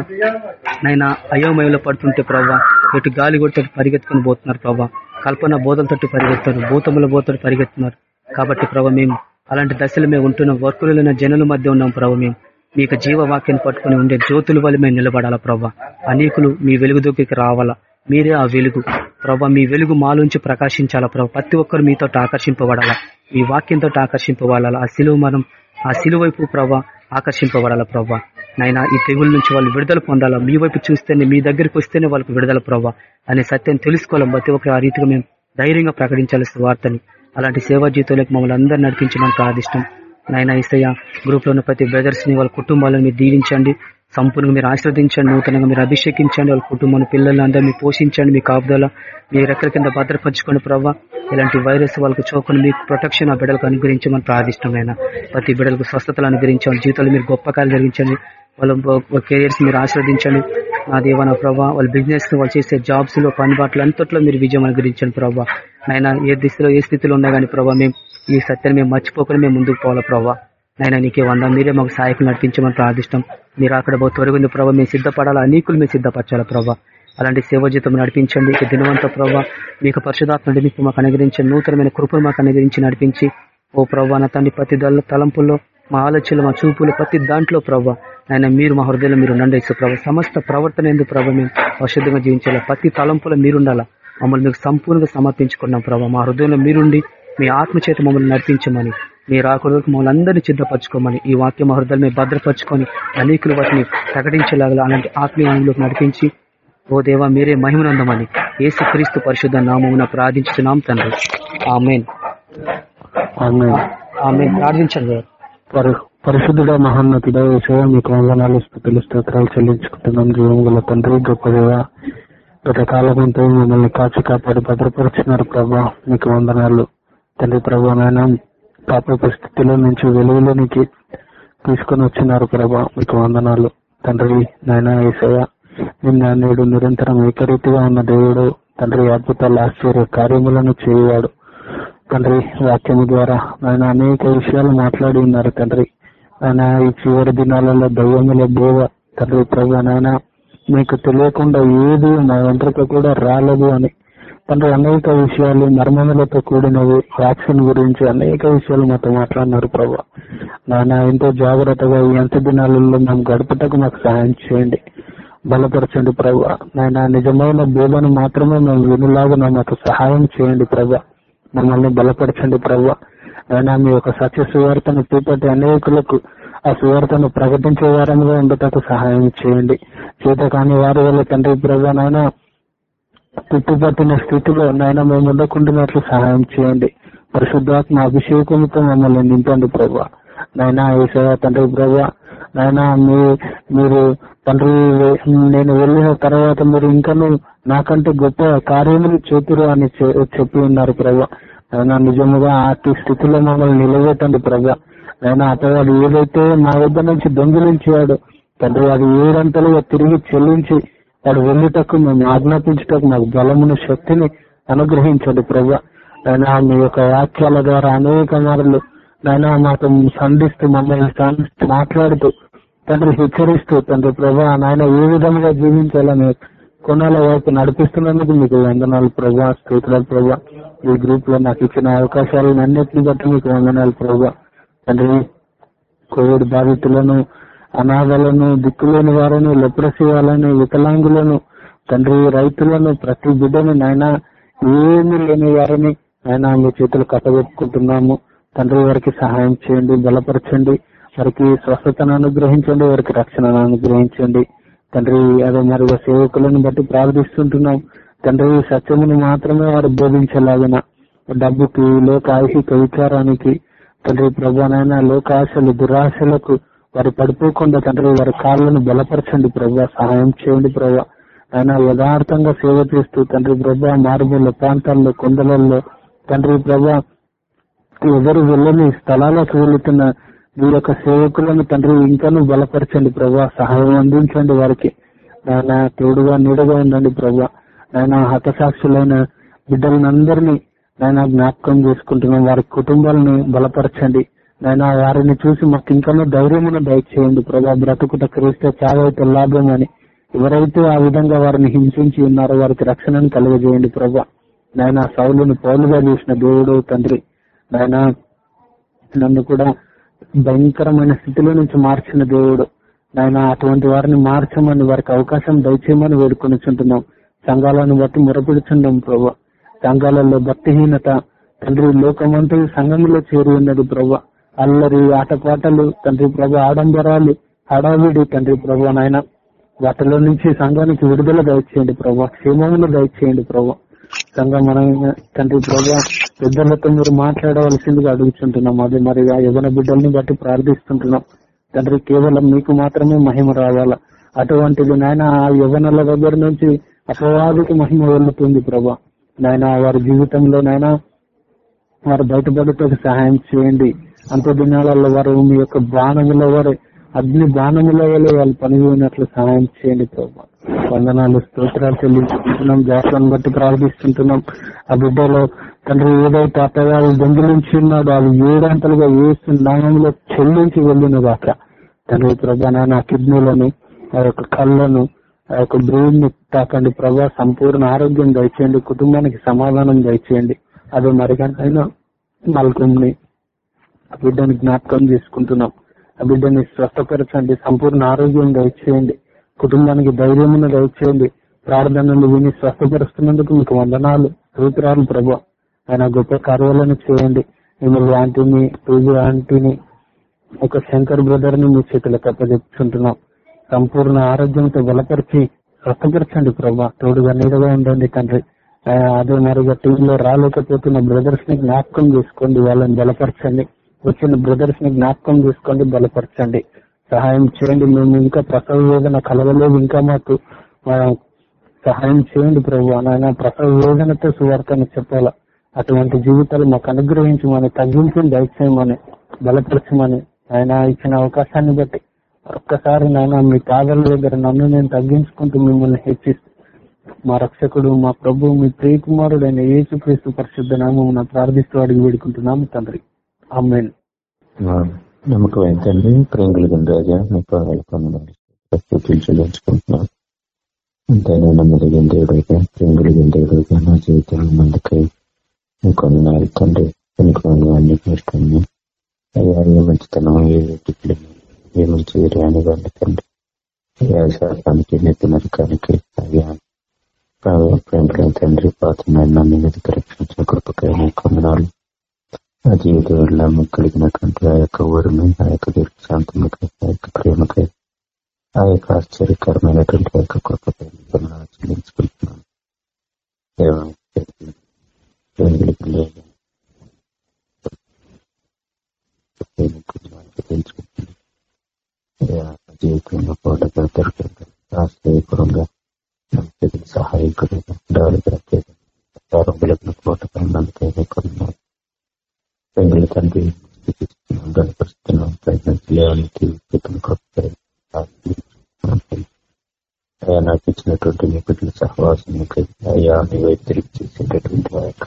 నైనా అయోమయంలో పడుతుంటే ప్రభా ఎటు గాలి కొట్టి పరిగెత్తుకుని పోతున్నారు ప్రభా కల్పన బోధల తట్టు పరిగెత్తున్నారు భూతముల బోధలు పరిగెత్తున్నారు. కాబట్టి ప్రభా మేము అలాంటి దశలు మేము ఉంటున్న వర్కులైన జనుల మధ్య ఉన్నాం ప్రభా మేము. మీకు జీవవాక్యాన్ని పట్టుకుని ఉండే జ్యోతుల వల్ల మేము నిలబడాలా ప్రభా అనేకులు మీ వెలుగు దొరికి రావాలా? మీరే ఆ వెలుగు. ప్రభా మీ వెలుగు మాలోంచి ప్రకాశించాలా ప్రభా ప్రతి ఒక్కరు మీతో ఆకర్షింపబడాలా? మీ వాక్యంతో ఆకర్షింపబడాలా? ఆ సిలువ మనం ఆ సిలువ వైపు ప్రభా ఆకర్షింపబడాలా ప్రభా నైనా ఈ తెగుల నుంచి వాళ్ళు విడుదల పొందాలా? మీ వైపు చూస్తేనే మీ దగ్గరికి వస్తేనే వాళ్ళకి విడుదల ప్రవ్వా? అనే సత్యం తెలుసుకోవాలి? ప్రతి ఒక్కరు ఆ రీతిగా మేము ధైర్యంగా ప్రకటించాలి వార్తని. అలాంటి సేవా జీవితంలోకి మమ్మల్ని అందరూ నడిపించడానికి ఆదిష్టం నాయన ఇసయ్య గ్రూప్లో ఉన్న ప్రతి బ్రదర్స్ని వాళ్ళ కుటుంబాలను మీరు దీవించండి. సంపూర్ణంగా మీరు ఆశ్రవదించండి నూతనంగా మీరు అభిషేకించండి. వాళ్ళ కుటుంబాన్ని పిల్లల్ని అందరూ మీరు పోషించండి మీ కాపుదల మీ రెక్కల కింద భద్రపరచుకోండి ప్రభావ ఇలాంటి వైరస్ వాళ్ళకి చోకొని మీకు ప్రొటెక్షన్ ఆ బిడ్డలకు అనుగ్రహించమని ప్రార్థిష్టమైన ప్రతి బిడ్డలకు స్వస్థతలు అనుగ్రహించండి. జీవితాలు మీరు గొప్ప కార్యాలు జరిగించండి. వాళ్ళ కెరియర్స్ మీరు ఆశీర్వదించండి నా దేవ నా ప్రభావ వాళ్ళ బిజినెస్ వాళ్ళు చేసే జాబ్స్లో పనిబాట్లు అంతట్లో మీరు విజయం అనుగ్రహించండి ప్రభావ నాయన ఏ దిశలో ఏ స్థితిలో ఉన్నా కానీ ప్రభావ మేము ఈ సత్యాన్ని మేము మర్చిపోకుండా మేము ముందుకు పోవాలా ప్రభావ నాయన నీకే వంద మీరే మాకు సహాయకులు నడిపించమని ప్రార్థిష్టం. మీరు అక్కడ త్వరగుంది ప్రభావ మేము సిద్ధపడాలా? అనేకులు మేము సిద్ధపరచాలా ప్రభావ అలాంటి సేవ జీతం నడిపించండి. ఇక దినవంత ప్రభావ మీకు పరిశుధాత్మ నడిపి మాకు అనుగ్రహించండి. నూతనమైన కృపను మాకు అనుగ్రహించి నడిపించి. ఓ ప్రభావ నా తండ్రి ప్రతి దళ తలంపుల్లో మా ఆలోచనలు మా చూపులు ప్రతి దాంట్లో ప్రభావ ఆయన మీరు మా హృదయంలో మీరు ఉండండి ప్రభావ సమస్త ప్రవర్తన ఎందుకు ప్రభావ మేము అశుద్ధంగా జీవించాలా ప్రతి తలంపులో మీరుండాలా. మమ్మల్ని మీకు సంపూర్ణంగా సమర్పించుకున్నాం ప్రభావ మా హృదయంలో మీరుండి మీ ఆత్మ చేత మమ్మల్ని నడిపించమని మీ రాకూడదు మమ్మల్ని అందరినీ సిద్ధపరచుకోమని ఈ వాక్య మా హృదయాలు మేము భద్రపరచుకొని అనేకులు వాటిని ప్రకటించలాగా అలాంటి ఆత్మీయంలోకి నడిపించి ఓ దేవా మీరే మహిమనందమని ఏసు క్రీస్తు పరిశుద్ధ నామమున ప్రార్థించుతున్నాం తండ్రి. ఆమెన్. ఆమె ఆమెన్. ప్రార్థించండి. పరి- పరిశుద్ధుడ మహోన్నతుడ విషయ మీకు వందనాలు స్థుతులు స్తోత్రాలు చెల్లించుకుంటున్నాం. జీవం గల తండ్రి గొప్పదిగా గత కాలమంతా మమ్మల్ని కాచి కాపాడి భద్రపరుచున్నారు ప్రభా. మీకు వందనాలు తండ్రి ప్రభా నాయన పాప పరిస్థితిలో నుంచి వెలుగులోనికి తీసుకొని వచ్చినారు ప్రభా. మీకు వందనాలు తండ్రి నాయన ఏసయ నిన్న నేడు నిరంతరం ఏకరీతిగా ఉన్న దేవుడు తండ్రి అద్భుతాల ఆశ్చర్య కార్యములను చేయవాడు. తండ్రి వాక్యము ద్వారా. ఆయన అనేక విషయాలు మాట్లాడి ఉన్నారు తండ్రి. ఆయన ఈ చివరి దినాలలో దయ్యముల దేవ తండ్రి ప్రభు నాయన మీకు తెలియకుండా ఏది మా వెంట్రుక కూడా రాలేదు అని. తండ్రి అనేక విషయాలు మర్మములతో కూడినవి వ్యాక్సిన్ గురించి అనేక విషయాలు మాతో మాట్లాడినారు ప్రభు. నాయన ఎంతో జాగ్రత్తగా ఎంత దినాలలో మేము గడుపుటకు మాకు సహాయం చేయండి. బలపరచండి ప్రభు. నాయన నిజమైన బోధను మాత్రమే మేము వినులాగా మాకు సహాయం చేయండి ప్రభా. మమ్మల్ని బలపరచండి ప్రభు. అయినా మీ యొక్క సత్య సువార్తను చూపట్టి అనేకులకు ఆ సువార్తను ప్రకటించే వారంగా ఉండటకు సహాయం చేయండి. చేత కాని వారి వల్ల తండ్రి ప్రభు తిట్టుపట్టిన స్థితిలో నైనా మేము ఉండకుండాట్లు సహాయం చేయండి. పరిశుద్ధాత్మ అభిషేకంతో మమ్మల్ని నింపండి ప్రభు. నైనా ఏసయ తండ్రి ప్రభు నైనా మీ మీరు తండ్రి నేను వెళ్ళిన తర్వాత మీరు ఇంకనూ నాకంటే గొప్ప కార్యములు చేతురు అని చెప్పి ఉన్నారు ప్రభా. ఆయన నిజముగా అతి స్థితిలో మమ్మల్ని నిలబెట్టండి ప్రభా. ఆయన అతగాడు ఏదైతే మా వద్ద నుంచి దొంగిలించాడు తండ్రి అది ఏడంతలుగా తిరిగి చెల్లించి వాడు వెళ్ళుటకు మేము ఆజ్ఞాపించుటకు మాకు బలమును శక్తిని అనుగ్రహించండి ప్రభా. అయినా మీ యొక్క వాక్యాల ద్వారా అనేక మార్లు నాయన మాతో సంధిస్తూ మమ్మల్ని సంధిస్తూ మాట్లాడుతూ తండ్రి హెచ్చరిస్తూ తండ్రి ప్రభా నాయన ఏ విధంగా జీవించాలని కొనాల వైపు నడిపిస్తున్నందుకు మీకు వందనాలు ప్రభా స్తోత్రాలు ప్రభా. ఈ గ్రూప్లో నాకు ఇచ్చిన అవకాశాలను అన్నింటినీ బట్టి మీకు వందనాలు ప్రభా. తండ్రి కోవిడ్ బాధితులను అనాథలను దిక్కులేని వారిని లెప్రసీ వాళ్ళని వికలాంగులను తండ్రి రైతులను ప్రతి బిడ్డను నాయన ఏమీ లేని వారిని ఆయన మీ చేతులు కట్టబెట్టుకుంటున్నాము. తండ్రి వారికి సహాయం చేయండి బలపరచండి. వారికి స్వస్థతను అనుగ్రహించండి వారికి రక్షణను అనుగ్రహించండి. తండ్రి అదే నలుగురు సేవకులను బట్టి ప్రార్థిస్తుంటున్నాం. తండ్రి సత్యమును మాత్రమే వారు బోధించలాగిన డబ్బుకి లోక ఐహిక విచారానికి తండ్రి ప్రభానైనా లోకాశలు దురాశలకు వారు పడిపోకుండా తండ్రి వారి కాళ్ళను బలపరచండి ప్రభా సహాయం చేయండి ప్రభా. ఆయన యథార్థంగా సేవ చేస్తూ తండ్రి ప్రభా మారుమూల ప్రాంతాల్లో కొండలలో తండ్రి ప్రభా ఎవరు వెళ్ళని స్థలాలకు వెళుతున్న మీ యొక్క సేవకులను తండ్రి ఇంకాను బలపరచండి ప్రభా. సహాయం అందించండి వారికి. నాయన తోడుగా నీడగా ఉండండి ప్రభా. నాయన హతసాక్షులైన బిడ్డలందరినీ నాయన జ్ఞాపకం చేసుకుంటున్నాం వారి కుటుంబాలను బలపరచండి. నాయన వారిని చూసి మాకు ఇంకా ధైర్యమును దయచేయండి ప్రభా. బ్రతుకుట క్రీస్తే చావైతే లాభం అని. ఎవరైతే ఆ విధంగా వారిని హింసించి ఉన్నారో వారికి రక్షణను కలుగజేయండి ప్రభా. నాయన సౌలును పౌలుగా చేసిన దేవుడు తండ్రి. నాయన నన్ను కూడా భయంకరమైన స్థితిలో నుంచి మార్చిన దేవుడు. నాయన అటువంటి వారిని మార్చమని వారికి అవకాశం దయచేయమని వేడుకొనిచుంటున్నాం. సంఘాలను బట్టి మొరపెడుచున్నాం ప్రభా. సంఘాలలో భక్తిహీనత తండ్రి లోకమంతా సంఘంలో చేరి ఉన్నది ప్రభా. అల్లరి ఆటపాటలు తండ్రి ప్రభు ఆడంబరాలు హడావిడి తండ్రి ప్రభా నాయన. వాటిలో నుంచి సంఘానికి విడుదల దయచేయండి ప్రభా. క్షేమములు దయచేయండి ప్రభు. సంఘం మన తండ్రి ప్రభా పెద్దలతో మీరు మాట్లాడవలసిందిగా అడుగుతుంటున్నాం అది మరి ఆ యవన బిడ్డల్ని బట్టి ప్రార్థిస్తుంటున్నాం. తండ్రి కేవలం మీకు మాత్రమే మహిమ రావాలా? అటువంటిది నాయన ఆ యవనల దగ్గర నుంచి అపవాదికి మహిమ వెళ్తుంది ప్రభా. నాయన వారి జీవితంలో నాయన వారు బయటపడటకు సహాయం చేయండి. అంత దినాలలో వారు మీ యొక్క బాణముల వారు అగ్ని బాణముల వల్ల వాళ్ళు పనిపోయినట్లు సహాయం చేయండి ప్రభా. వందనాలు స్తోత్రాలు చెల్లించుకుంటున్నాం జాతరను బట్టి ప్రార్థిస్తుంటున్నాం. ఆ బిడ్డలో తండ్రి ఏదైతే అత్తగారు దొంగిలించి ఉన్నాడో అది ఏడంతలుగా వేసిన నామంలో చెల్లించి వెళ్ళిన దాకా తండ్రి ప్రభా నాయన కిడ్నీలను ఆ యొక్క కళ్ళను ఆ యొక్క బ్రెయిన్ని తాకండి ప్రభా. సంపూర్ణ ఆరోగ్యం దయచేయండి కుటుంబానికి సమాధానం దయచేయండి. అది మరికంటైనా మల్కంని ఆ బిడ్డని జ్ఞాపకం చేసుకుంటున్నాం. బిడ్డని స్వస్థపరచండి సంపూర్ణ ఆరోగ్యం దయచేయండి కుటుంబానికి ధైర్యమును దయచేయండి ప్రార్థనలు విని స్వస్థపరుస్తున్నందుకు మీకు వందనాలు సూత్రాలు ప్రభా. ఆయన గొప్ప కార్యాలను చేయండి. మిమ్మల్ని ఆంటీని పూజ ఆంటీని ఒక శంకర్ బ్రదర్ని మీ చేతులకు అప్పచెప్తుంటున్నాం సంపూర్ణ ఆరోగ్యంతో బలపరిచి స్వస్థపరచండి ప్రభా. తోడుగా నీడగా ఉండండి తండ్రి. అదే మరిగా టీంలో రాలేకపోతున్న బ్రదర్స్ని జ్ఞాపకం చేసుకోండి వాళ్ళని బలపరచండి. వచ్చిన బ్రదర్స్ని జ్ఞాపకం చేసుకోండి బలపరచండి. సహాయం చేయండి. మేము ఇంకా ప్రసవ వేదన కలవలేదు. ఇంకా మాకు సహాయం చేయండి ప్రభు. నాయన ప్రసవ వేదనతో సువార్తను చెప్పాలా? అటువంటి జీవితాలు మాకు అనుగ్రహించమని తగ్గించని దయచేయమని బలపరచమని ఆయన ఇచ్చిన అవకాశాన్ని బట్టి ఒక్కసారి నాయన మీ పాదాల దగ్గర నన్ను నేను తగ్గించుకుంటూ మిమ్మల్ని హెచ్చిస్తూ మా రక్షకుడు మా ప్రభు మీ ప్రియకుమారుడైన అయిన క్రీస్తు పరిశుద్ధ నామం ప్రార్థిస్తూ అడిగి వేడుకుంటున్నాము తండ్రి. అమ్మేన్ నమ్మకం ఏంటండి ప్రేమ కలిగిన రాజా మీకు పాదాలు పొందడానికి నమ్మదగిన దేవుడిగా ప్రేమ కలిగిన దేవుడిగా నా జీవితంలో మందుకై ఇంకొన్ని నాలుగు తండ్రి కొన్ని అన్ని కష్టాన్ని అయ్యా ఏ మంచితనం ఏ వ్యక్తులు ఏ మంచి రాని వండి తండ్రి. అయ్యా శాపానికి నెత్తి నరకానికి అయ్యా ప్రేమ కలిగిన తండ్రి పాత నన్ను మీద రక్షించిన కృపకై కొందనాలు ఆ జీవిత జీవితంలో కలిగినటువంటి ఆ యొక్క ఊరిని ఆ యొక్క దీర్ఘశాంతమికై ఆ యొక్క ప్రేమకై ఆ యొక్క ఆశ్చర్యకరమైనటువంటి ఆ యొక్క కృపకై చెల్లించుకుంటున్నాను జీవితంలో పోటగా దొరికింది ఆశ్చర్యకరంగా నమ్మకం సహాయకుడిగా డెవలపర్ ప్రారంభులకు పోటగా నమ్మకం తండ్రి తండ్రి గణపరుస్తున్నాం ప్రయత్నం ప్రయత్నించలేవానికి అయ్యా నాకు ఇచ్చినటువంటి మీ బిడ్డల సహవాసం అయ్యా మీ వైపు తిరిగి చేసేటటువంటి ఆ యొక్క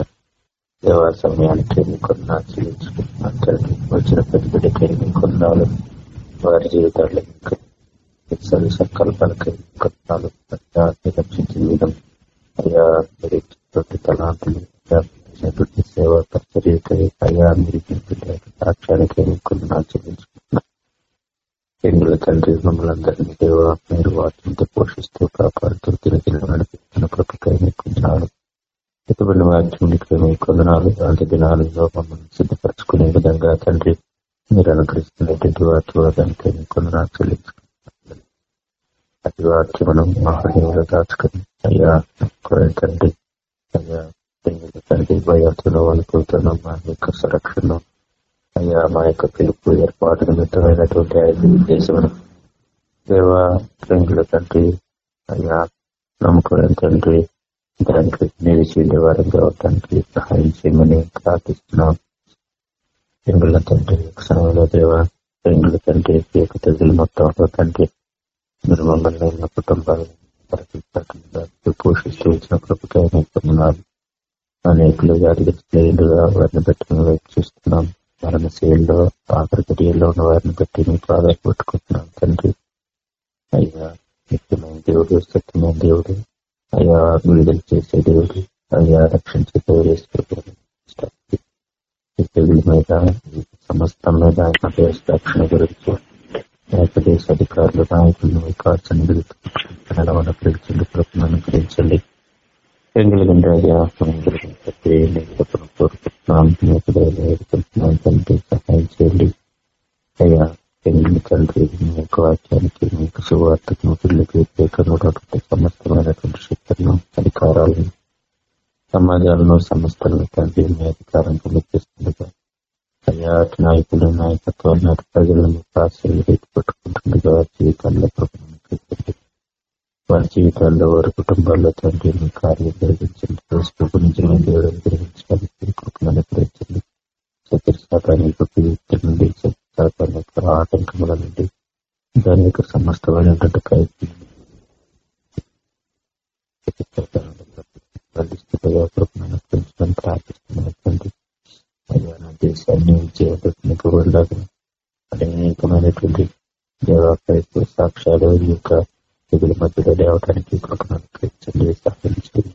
దేవా సమయానికి మీ కొన్నా చెల్లించుకుంటున్నాను వచ్చిన ప్రతి బిడ్డకి మీ కొన్నాళ్ళు వారి జీవితాల్లో సరి సంకల్పాలకి కొన్నాళ్ళు రక్షించిన విధం అయ్యా మీరు ఇచ్చినటువంటి తలాంతులు చేసినటువంటి సేవ పరిచర్యకై అయ్యా మీరు సాక్ష్యానికి కొన్ని చెల్లించుకుంటున్నాను ఎంగుల తండ్రి మమ్మల్ని అందరినీ దేవ మీరు వాటితో పోషిస్తూ కాపాడుతూ తిరిగి నడిపిస్తున్న కృపకై మీకు కొంచెం ఇటువంటి వాక్యానికి మీ కొందనాలు అలాంటి దినాలలో మమ్మల్ని సిద్ధపరచుకునే విధంగా తండ్రి మీరు అనుగ్రహిస్తున్నటువంటి వాక్యవాదానికి మీ కొందనాలు చెల్లించుకుంటున్నాను అతి వాక్యమును మా హృదయంలో దాచుకుని అయ్యా తండ్రి అయ్యా తండ్రి భయంతో వాళ్ళకుతున్న మా యొక్క సంరక్షణ అయ్యా మా యొక్క పిలుపు ఏర్పాటు నిమిత్తమైనటువంటి ఆయన ఉద్దేశం దేవా ప్రేంగుల తండ్రి అయ్యా నమ్మకం తండ్రి దానికి నిలిచి వారంగా తండ్రి సహాయం చేయమని ప్రార్థిస్తున్నాం. ప్రేంగుల తండ్రి సమయంలో దేవ ప్రేంగుల తండ్రి ఈ యొక్క తెగులు మొత్తంలో తండ్రి మీరు మమ్మల్ని ఉన్న కుటుంబాలను పోషిస్తూ ఇచ్చిన కృపకైనా అనేకులుగా అనేకులు వారిని బట్టి చూస్తున్నాం. మరణ శైలిలో ఆఖరి ఉన్న వారిని బట్టి మీకు ఆధార పెట్టుకుంటున్నాం తండ్రి. అయ్యా నిత్యమైన దేవుడు సత్యమైన దేవుడు. అయ్యా విడుదల చేసే దేవుడు. అయ్యా రక్షించే దేవుడు తెగుల మీద సమస్తం మీద ఆయన దేశ రక్షణ గురించి యొక్క దేశ అధికారులు నాయకులను వికాసం నిలవన పిలిచింది కృపను అనుగ్రహించండి. ఎంగలిగిన రాజా కోరుకుంటున్నాం వేడుకుంటున్నాం తండ్రి సహాయం చేయండి అయ్యా ఎంగిలి తండ్రి మీ యొక్క వాక్యానికి మీ యొక్క శుభవార్తకు పిల్లలకు వ్యతిరేకంగా సమస్తమైనటువంటి శక్తులను అధికారాలను సమాజాలను సంస్థలను తండ్రి మీ అధికారం కల్పిస్తుండగా అయ్యా నాయకులు నాయకత్వాన్ని నాటి ప్రజలను ఆశలు పెట్టుకుంటుండగా జీవితాల్లో ప్రభుత్వం వారి జీవితాల్లో వారి కుటుంబాల్లో తండ్రి మీ కార్యం జరిగించండి. రోజు నుంచి దేవుడు జరిగించడానికి కృపను ప్రయత్నించండి చక్కెర శాతానికి యొక్క నుండి శాతం యొక్క ఆటంకముల నుండి దాని యొక్క సమస్తమైనటువంటి ప్రయత్నం పెంచడానికి ప్రార్థిస్తున్నటువంటి అయ్యా దేశాన్ని విజయపట్లకు వెళ్ళాలి అనేకమైనటువంటి దేవాలయ సాక్ష్యాలు ఈ యొక్క తెగుల మధ్యలో లేవటానికి కృపను అనుకరించండి సహాయించండి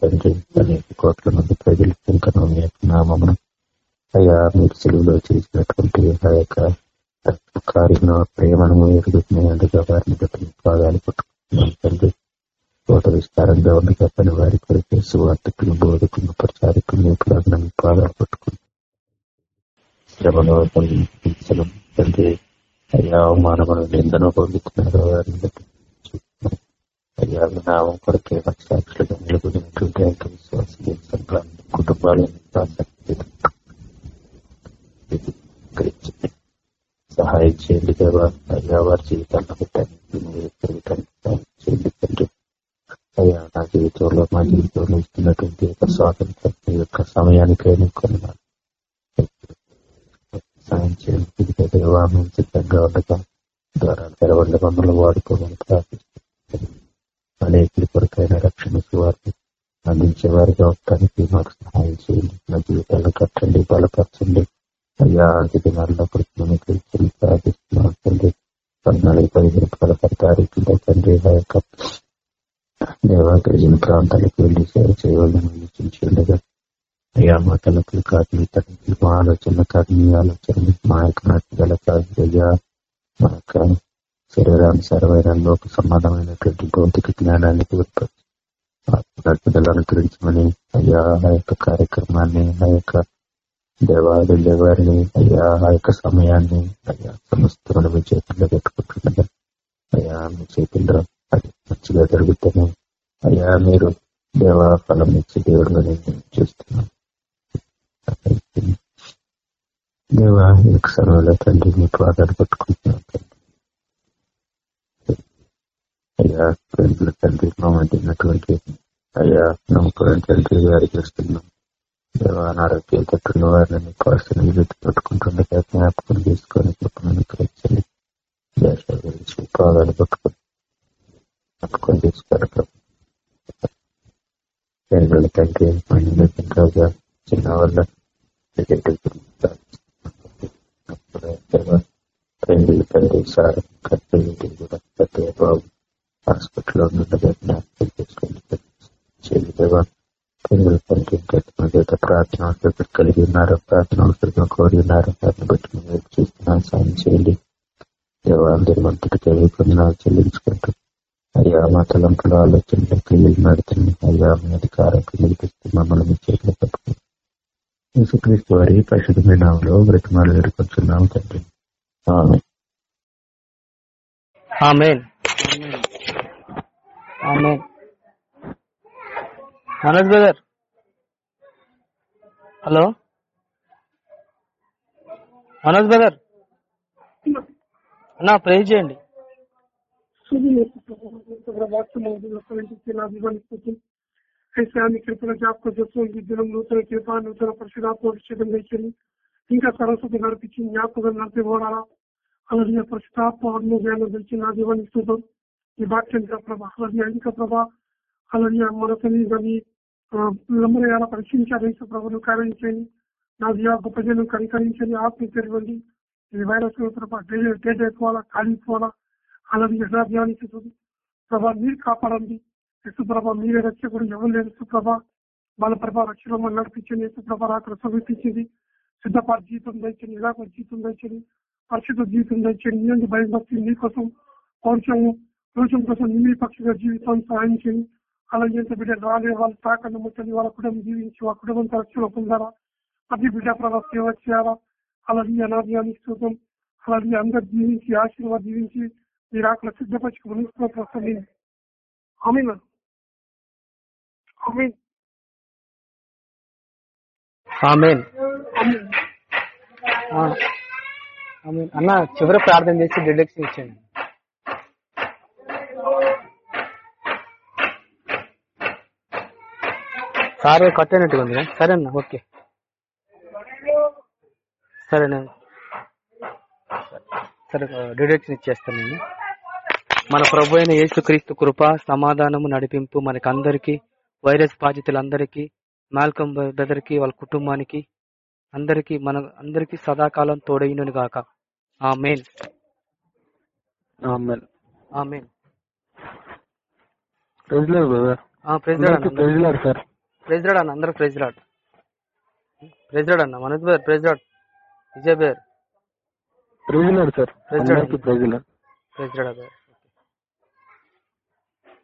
తండ్రి అనేక కోట్ల మంది ప్రజలు ఇంకా నామమును అయ్యా మీరు సెలవులో చేసినటువంటి ఆ యొక్క కార్యం ప్రేమను ఎరుగుతున్నాయందుగా వారిని బట్టి భాగాలు పట్టుకుంటున్నాం తండ్రి కోట విస్తారంగా ఉంది పని వారి కొరికే సువార్థకులు బోధకులు ప్రచారకులు ఎప్పుడన్నా మీ పాదాలు పట్టుకుని శ్రమలో తండ్రి అయ్యా అవమానములు ఎంతనో పొందుతున్నారు అయ్యా నామం కొరకే సాక్షులుగా నిలబడినటువంటి విశ్వాసం కుటుంబాలను సహాయం చేయండి దేవా. అయ్యా వారి జీవితాన్ని పెట్టండి చేయండి తండ్రి. అయ్యా నా జీవితంలో మా జీవితంలో ఇస్తున్నటువంటి యొక్క స్వాతంత్రం మీ యొక్క సమయానికి ఎన్నుకున్నాను సాయం చేయండి దేవా మేము సిద్ధంగా ఉండక ద్వారా తెరవండి మమ్మల్ని వాడుకోమని ప్రార్థిస్తున్నాను అనేకుల కొరకైన రక్షణ సువార్త అందించే వారిగా ఉండటానికి మాకు సహాయం చేయండి. నా జీవితాలను కట్టండి బలపరచండి. అయ్యా అంత్య దినాల్లో కృష్ణకి ప్రార్థిస్తున్నాం తండ్రి. పద్నాలుగు పదిహేను పదహారు తారీఖులో తండ్రి ఆ యొక్క దేవా గిరిజన ప్రాంతాలకు వెళ్ళి సేవ చేయవాలని ఆలోచించి ఉండగా అయ్యా మా తలకులు కాదు తండ్రి మా ఆలోచన కాదు మీ ఆలోచన మా యొక్క నట్టుదల కాదు అయ్యా మా యొక్క శరీరానుసారమైన ఒక సమానమైనటువంటి భౌతిక జ్ఞానాన్ని నట్టుదల అనుకరించమని అయ్యా ఆ యొక్క కార్యక్రమాన్ని ఆ యొక్క దేవాలయ వారిని అయ్యా ఆ యొక్క సమయాన్ని అయ్యా సమస్తమైన మీ చేతుల్లో పెట్టుకుంటున్నాను అయ్యా మీ చేతుల్లో అది మంచిగా జరుగుతాను అయ్యా మీరు దేవా ఫలం ఇచ్చి దేవుడు నేను చూస్తున్నాను దేవా ఈ యొక్క సమయంలో తండ్రి మీకు ఆధార పెట్టుకుంటున్నాను అయ్యా ప్రజల తండ్రి మా మధ్యనటువంటి అయ్యా నమ్మకం తండ్రి వారికి వస్తున్నాం అనారోగ్యం తట్టున్న వారిని పరిస్థితిని ఎదుటి పెట్టుకుంటుండగా జ్ఞాపకం తీసుకొని చెప్పమని కలిసి దేశ గురించి పాదాలు పట్టుకొని పట్టుకొని తీసుకోరు పెరుగుల తండ్రి రాజా చిన్న వల్ల పెరుగుల తండ్రి సార్ కట్టి కూడా పెద్ద బాబు హాస్పిటల్లో ఉండగా జ్ఞాపకం తీసుకొని చేయలేవా పిల్లల తండ్రి ఇంకా ప్రార్థన అవసరం కలిగి ఉన్నారు ప్రార్థన అవసరంగా కోరి ఉన్నారు దాన్ని బట్టి మేము చూస్తున్నాను సాయం చేయండి దేవాలందరి మంత్రికి తెలియకుండా చెల్లించుకుంటూ అయ్యా మా తలంపుల ఆలోచనలు క్రియలు నడుతుంది అయ్యా మీ అధికారం నిలిపిస్తూ మమ్మల్ని చేతులు చేతిలో పట్టుకుని యేసుక్రీస్తు వారి పరిశుద్ధమైన నామలో బ్రతిమాలు ఎదుర్కొంటున్నాము తండ్రి Manoj brother hello Manoj brother అన్నా ప్రే చేయండి కృపణ జ్ఞాపకం చేస్తుంది దినం నూతన కృప నూతన పరిశుధాత్మ చేసింది ఇంకా సరస్వతి నడిపించి జ్ఞాపకం నడిపిపోవాలా అలాగే పరిశుధాత్మ జ్ఞానం తెలిసి నా దీవానికి చూద్దాం ఈ వాక్యం ప్రభా అలాగే ఇంకా ప్రభా అలాగే మన కానీ లంబరయాల పరీక్షించారు ప్రభును కరణించండి. నా దియా గొప్ప జనం కనికరించండి ఆత్మ తెరవండి. ఈ వైరస్ డేట్ అయిపోవాలా కాలిపోవాలా? అలాగే ప్రభా మీరు కాపాడండి. యశుప్రభ మీరే రక్షకుడు ఎవరు లేరు సుప్రభ. బలప్రభ ప్రభా రక్షణ నడిపించండి యశుప్రభ రాత్రి సమర్పించింది సిద్ధపాటు జీవితం దంచండి ఇలాగ జీవితం దంచండి పరిశుద్ధ జీవితం దంచండి మీ నుండి భయభక్తి మీకోసం పౌరుషము పురుషం కోసం మీ పక్షిగా జీవితాన్ని సహాయం చేయండి. అలాగే ఎంత బిడ్డ రాలే వాళ్ళ తాకండి ముట్టని వాళ్ళ కుటుంబం జీవించి వాళ్ళ కుటుంబం రక్షణ పొందారా? అది బిడ్డ ప్రభావ సేవ చేయాలా? అలాగే అనాధ్యానికి చూద్దాం అలాగే అందరు జీవించి ఆశీర్వాద జీవించి మీరు అక్కడ సిద్ధపరచుకుని ప్రస్తుతం ఆమె అన్న చివరి ప్రార్థన చేసి డిడక్షన్ ఇచ్చేయండి. సార్ కట్టేనట్టుగా ఉంది సరే అన్న ఓకే. సరేనా సరే డిడక్షన్ ఇచ్చేస్తాను నేను. మన ప్రభు అయిన యేసుక్రీస్తు కృప సమాధానము నడిపింపు మనకందరికి వైరస్ బాధితులందరికీ మాల్కమ్ బ్రదర్కి వాళ్ళ కుటుంబానికి అందరికి మన అందరికి సదాకాలం తోడైనను గాక. ఆ మెయిన్ ఆ మెయిన్ ప్రెసిడెంట్ అన్న ప్రెజ్లాడ్ సార్. ప్రెసిడెంట్ అన్న అందరూ ప్రెసిడెంట్ ప్రెసిడెంట్ అన్న మనోజ్ బేర్ ప్రెసిడెంట్ విజయ్ బేర్ ప్రెజ్లాడ్ సార్. President bear